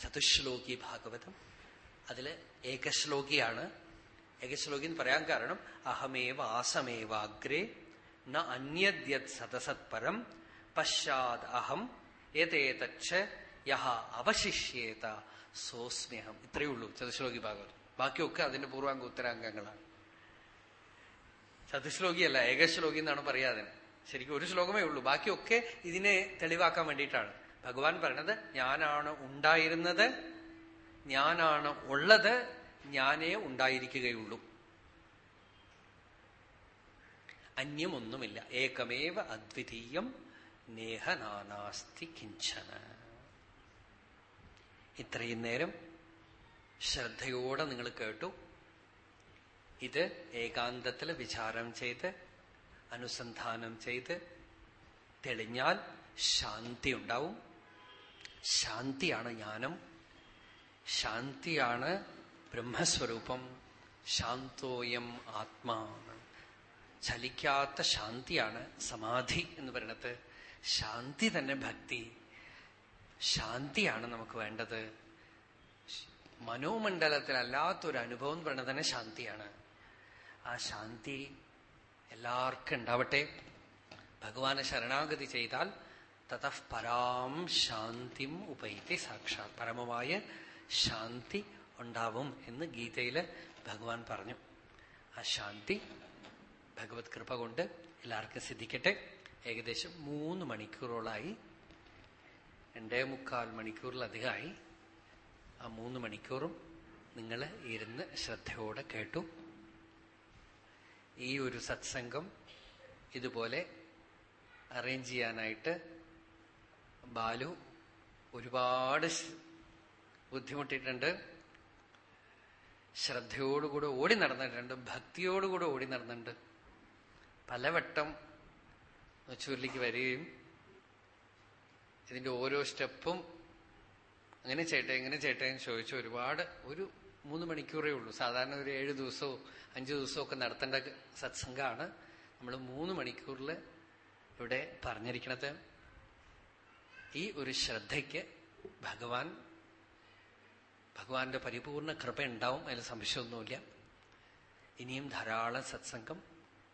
ചതുശ്ലോകി ഭാഗവതം. അതിൽ ഏകശ്ലോകിയാണ്. ഏകശ്ലോകി എന്ന് പറയാൻ കാരണം അഹമേവ ആസമേവാഗ്രേ ന അന്യദ്യത് സദസത്പരം പശ്ചാത് അഹം ഏതേതച്ഛ യഹ അവശിഷ്യേത സോസ്നേഹം ഇത്രയേ ഉള്ളൂ ചതുശ്ലോകി ഭാഗവത് ബാക്കിയൊക്കെ അതിന്റെ പൂർവാംഗ ഉത്തരാംഗങ്ങളാണ്. ചതുശ്ലോകിയല്ല ഏകശ്ലോകി എന്നാണ് പറയാതിന് ശരിക്കും ഒരു ശ്ലോകമേ ഉള്ളൂ. ബാക്കിയൊക്കെ ഇതിനെ തെളിവാക്കാൻ വേണ്ടിയിട്ടാണ്. ഭഗവാൻ പറഞ്ഞത് ഞാനാണ് ഉണ്ടായിരുന്നത് ഞാനാണ് ഉള്ളത് ഞാനേ ഉണ്ടായിരിക്കുകയുള്ളൂ. അന്യമൊന്നുമില്ല. ഏകമേവ അദ്വിതീയം നേഹനാനാസ്തി കിഞ്ചന. ഇത്രയും നേരം ശ്രദ്ധയോടെ നിങ്ങൾ കേട്ടു. ഇത് ഏകാന്തത്തിൽ വിചാരം ചെയ്ത് അനുസന്ധാനം ചെയ്ത് തെളിഞ്ഞാൽ ശാന്തി ഉണ്ടാവും. ശാന്തിയാണ് ജ്ഞാനം. ശാന്തിയാണ് ബ്രഹ്മസ്വരൂപം. ശാന്തോയം ആത്മാ. ചലിക്കാത്ത ശാന്തിയാണ് സമാധി എന്ന് പറയുന്നത്. ശാന്തി തന്നെ ഭക്തി. ശാന്തിയാണ് നമുക്ക് വേണ്ടത്. മനോമണ്ഡലത്തിൽ അല്ലാത്തൊരു അനുഭവം പറയുന്നത് തന്നെ ശാന്തിയാണ്. ആ ശാന്തി എല്ലാവർക്കും ഉണ്ടാവട്ടെ. ഭഗവാനെ ശരണാഗതി ചെയ്താൽ തതഃ പരാം ശാന്തിം ഉപൈതി സാക്ഷാത് പരമമായ ശാന്തി ഉണ്ടാവും എന്ന് ഗീതയിൽ ഭഗവാൻ പറഞ്ഞു. ആ ശാന്തി ഭഗവത് കൃപ കൊണ്ട് എല്ലാവർക്കും സിദ്ധിക്കട്ടെ. ഏകദേശം മൂന്ന് മണിക്കൂറോളായി രണ്ടേ മുക്കാൽ മണിക്കൂറിലധികമായി ആ മൂന്ന് മണിക്കൂറും നിങ്ങൾ ഇരുന്ന് ശ്രദ്ധയോടെ കേട്ടു. ഈ ഒരു സത്സംഗം ഇതുപോലെ അറേഞ്ച് ചെയ്യാനായിട്ട് ബാലു ഒരുപാട് ബുദ്ധിമുട്ടിയിട്ടുണ്ട്. ശ്രദ്ധയോടുകൂടെ ഓടി നടന്നിട്ടുണ്ട്. ഭക്തിയോടുകൂടെ ഓടി നടന്നിട്ടുണ്ട്. പലവട്ടം ചുരുളിക്ക് വരികയും ഇതിന്റെ ഓരോ സ്റ്റെപ്പും അങ്ങനെ ചെയ്യട്ടെ എങ്ങനെ ചെയ്യട്ടെ എന്ന് ചോദിച്ചു ഒരുപാട് ഒരു മൂന്ന് മണിക്കൂറേ ഉള്ളൂ. സാധാരണ ഒരു ഏഴ് ദിവസവും അഞ്ചു ദിവസവും ഒക്കെ നടത്തേണ്ട സത്സംഗമാണ് നമ്മൾ മൂന്ന് മണിക്കൂറിൽ ഇവിടെ പറഞ്ഞിരിക്കണത്. ഈ ഒരു ശ്രദ്ധയ്ക്ക് ഭഗവാൻ ഭഗവാന്റെ പരിപൂർണ കൃപ ഉണ്ടാവും അതിൽ സംശയമൊന്നുമില്ല. ഇനിയും ധാരാളം സത്സംഗം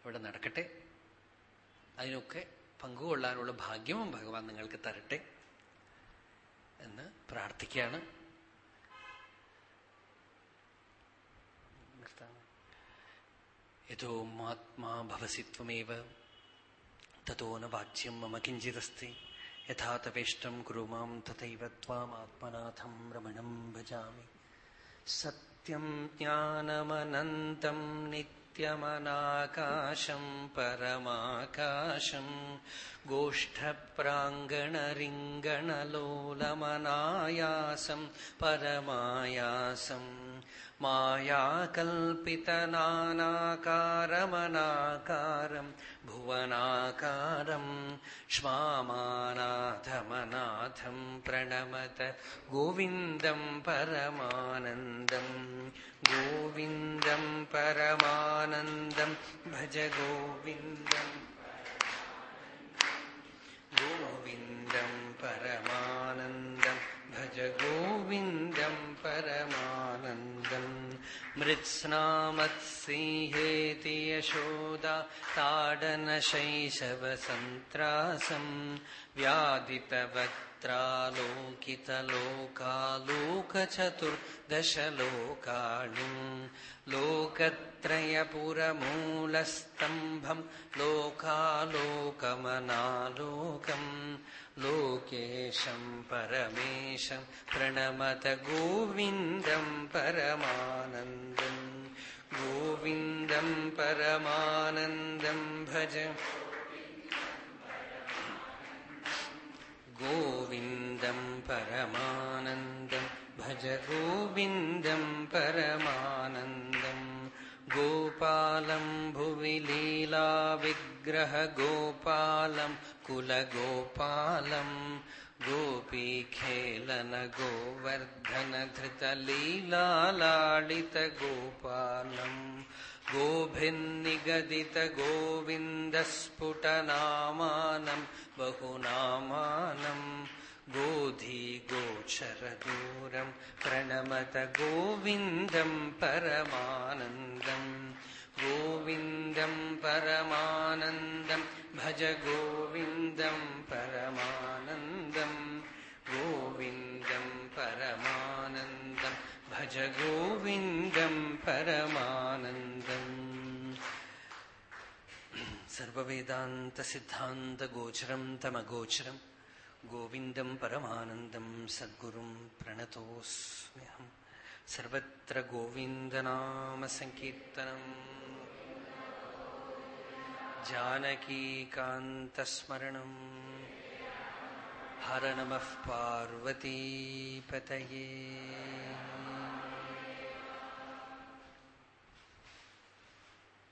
ഇവിടെ നടക്കട്ടെ. അതിനൊക്കെ പങ്കുകൊള്ളാനുള്ള ഭാഗ്യവും ഭഗവാൻ നിങ്ങൾക്ക് തരട്ടെ എന്ന് പ്രാർത്ഥിക്കുകയാണ്. യഥോ ഭവസി ത്വമേവ തോ ന വാച്യം മമ കിഞ്ചിദസ്തി യഥാ തവേഷ്ടം കുരു മാം തഥൈവ ത്വാമാത്മനാഥം രമണം ഭജാമി. സത്യം ജ്ഞാനമനന്തം നിത്യം नित्यमनाकाशम् परमाकाशम् गोष्ठप्राङ्गणरिङ्गणलोलमनायासम् परमायासम् मायाकल्पितनानाकारमनाकारम् भुवनाकारम् क्ष्मामानाथमनाथम् प्रणमत गोविन्दम् परमानन्दम् गोविन्दम् परमानन्दम् भज गोविन्दम् गोविन्दम् परमानन्दम् भज गोविन्दम् परमानन्दम् മൃത്സ്നാമത്സിഹേതി യശോദ താടനശൈശവസന്ത്രാസം व्यादितवक्त्रालोकितलोकालोकचतुर्दशलोकाणि। लोकत्रयपुरमूलस्तम्भम् लोकालोकमनालोकम् लोकेशम् परमेशम् प्रणमत गोविन्दम् परमानन्दम् गोविन्दम् परमानन्दम् भज। गोविन्दम् परमानन्दम् भज गोविन्दम् परमानन्दम् गोपालम् भुवि लीलाविग्रहगोपालम् कुलगोपालम् गोपीखेलन गोवर्धनधृतलीलालाडितगोपालम् गोभिन्निगदितगोविन्दस्फुटनामानम् बहुनामानम् गोधीगोचरदूरम् प्रणमत गोविन्दम् परमानन्दम् गोविन्दम् परमानन्दम् भज गोविन्दम् परमानन्दम् गोविन्दम् परमानन्दम् भज गोविन्दम् परमानन्दम् सर्ववेदान्तसिद्धान्तगोचरम् तमगोचरम् गोविन्दम् परमानन्दम् सद्गुरुम् प्रणतोऽस्म्यहम् सर्वत्र गोविन्दनामसङ्कीर्तनम् जानकीकान्तस्मरणम्। हर नमः पार्वतीपतये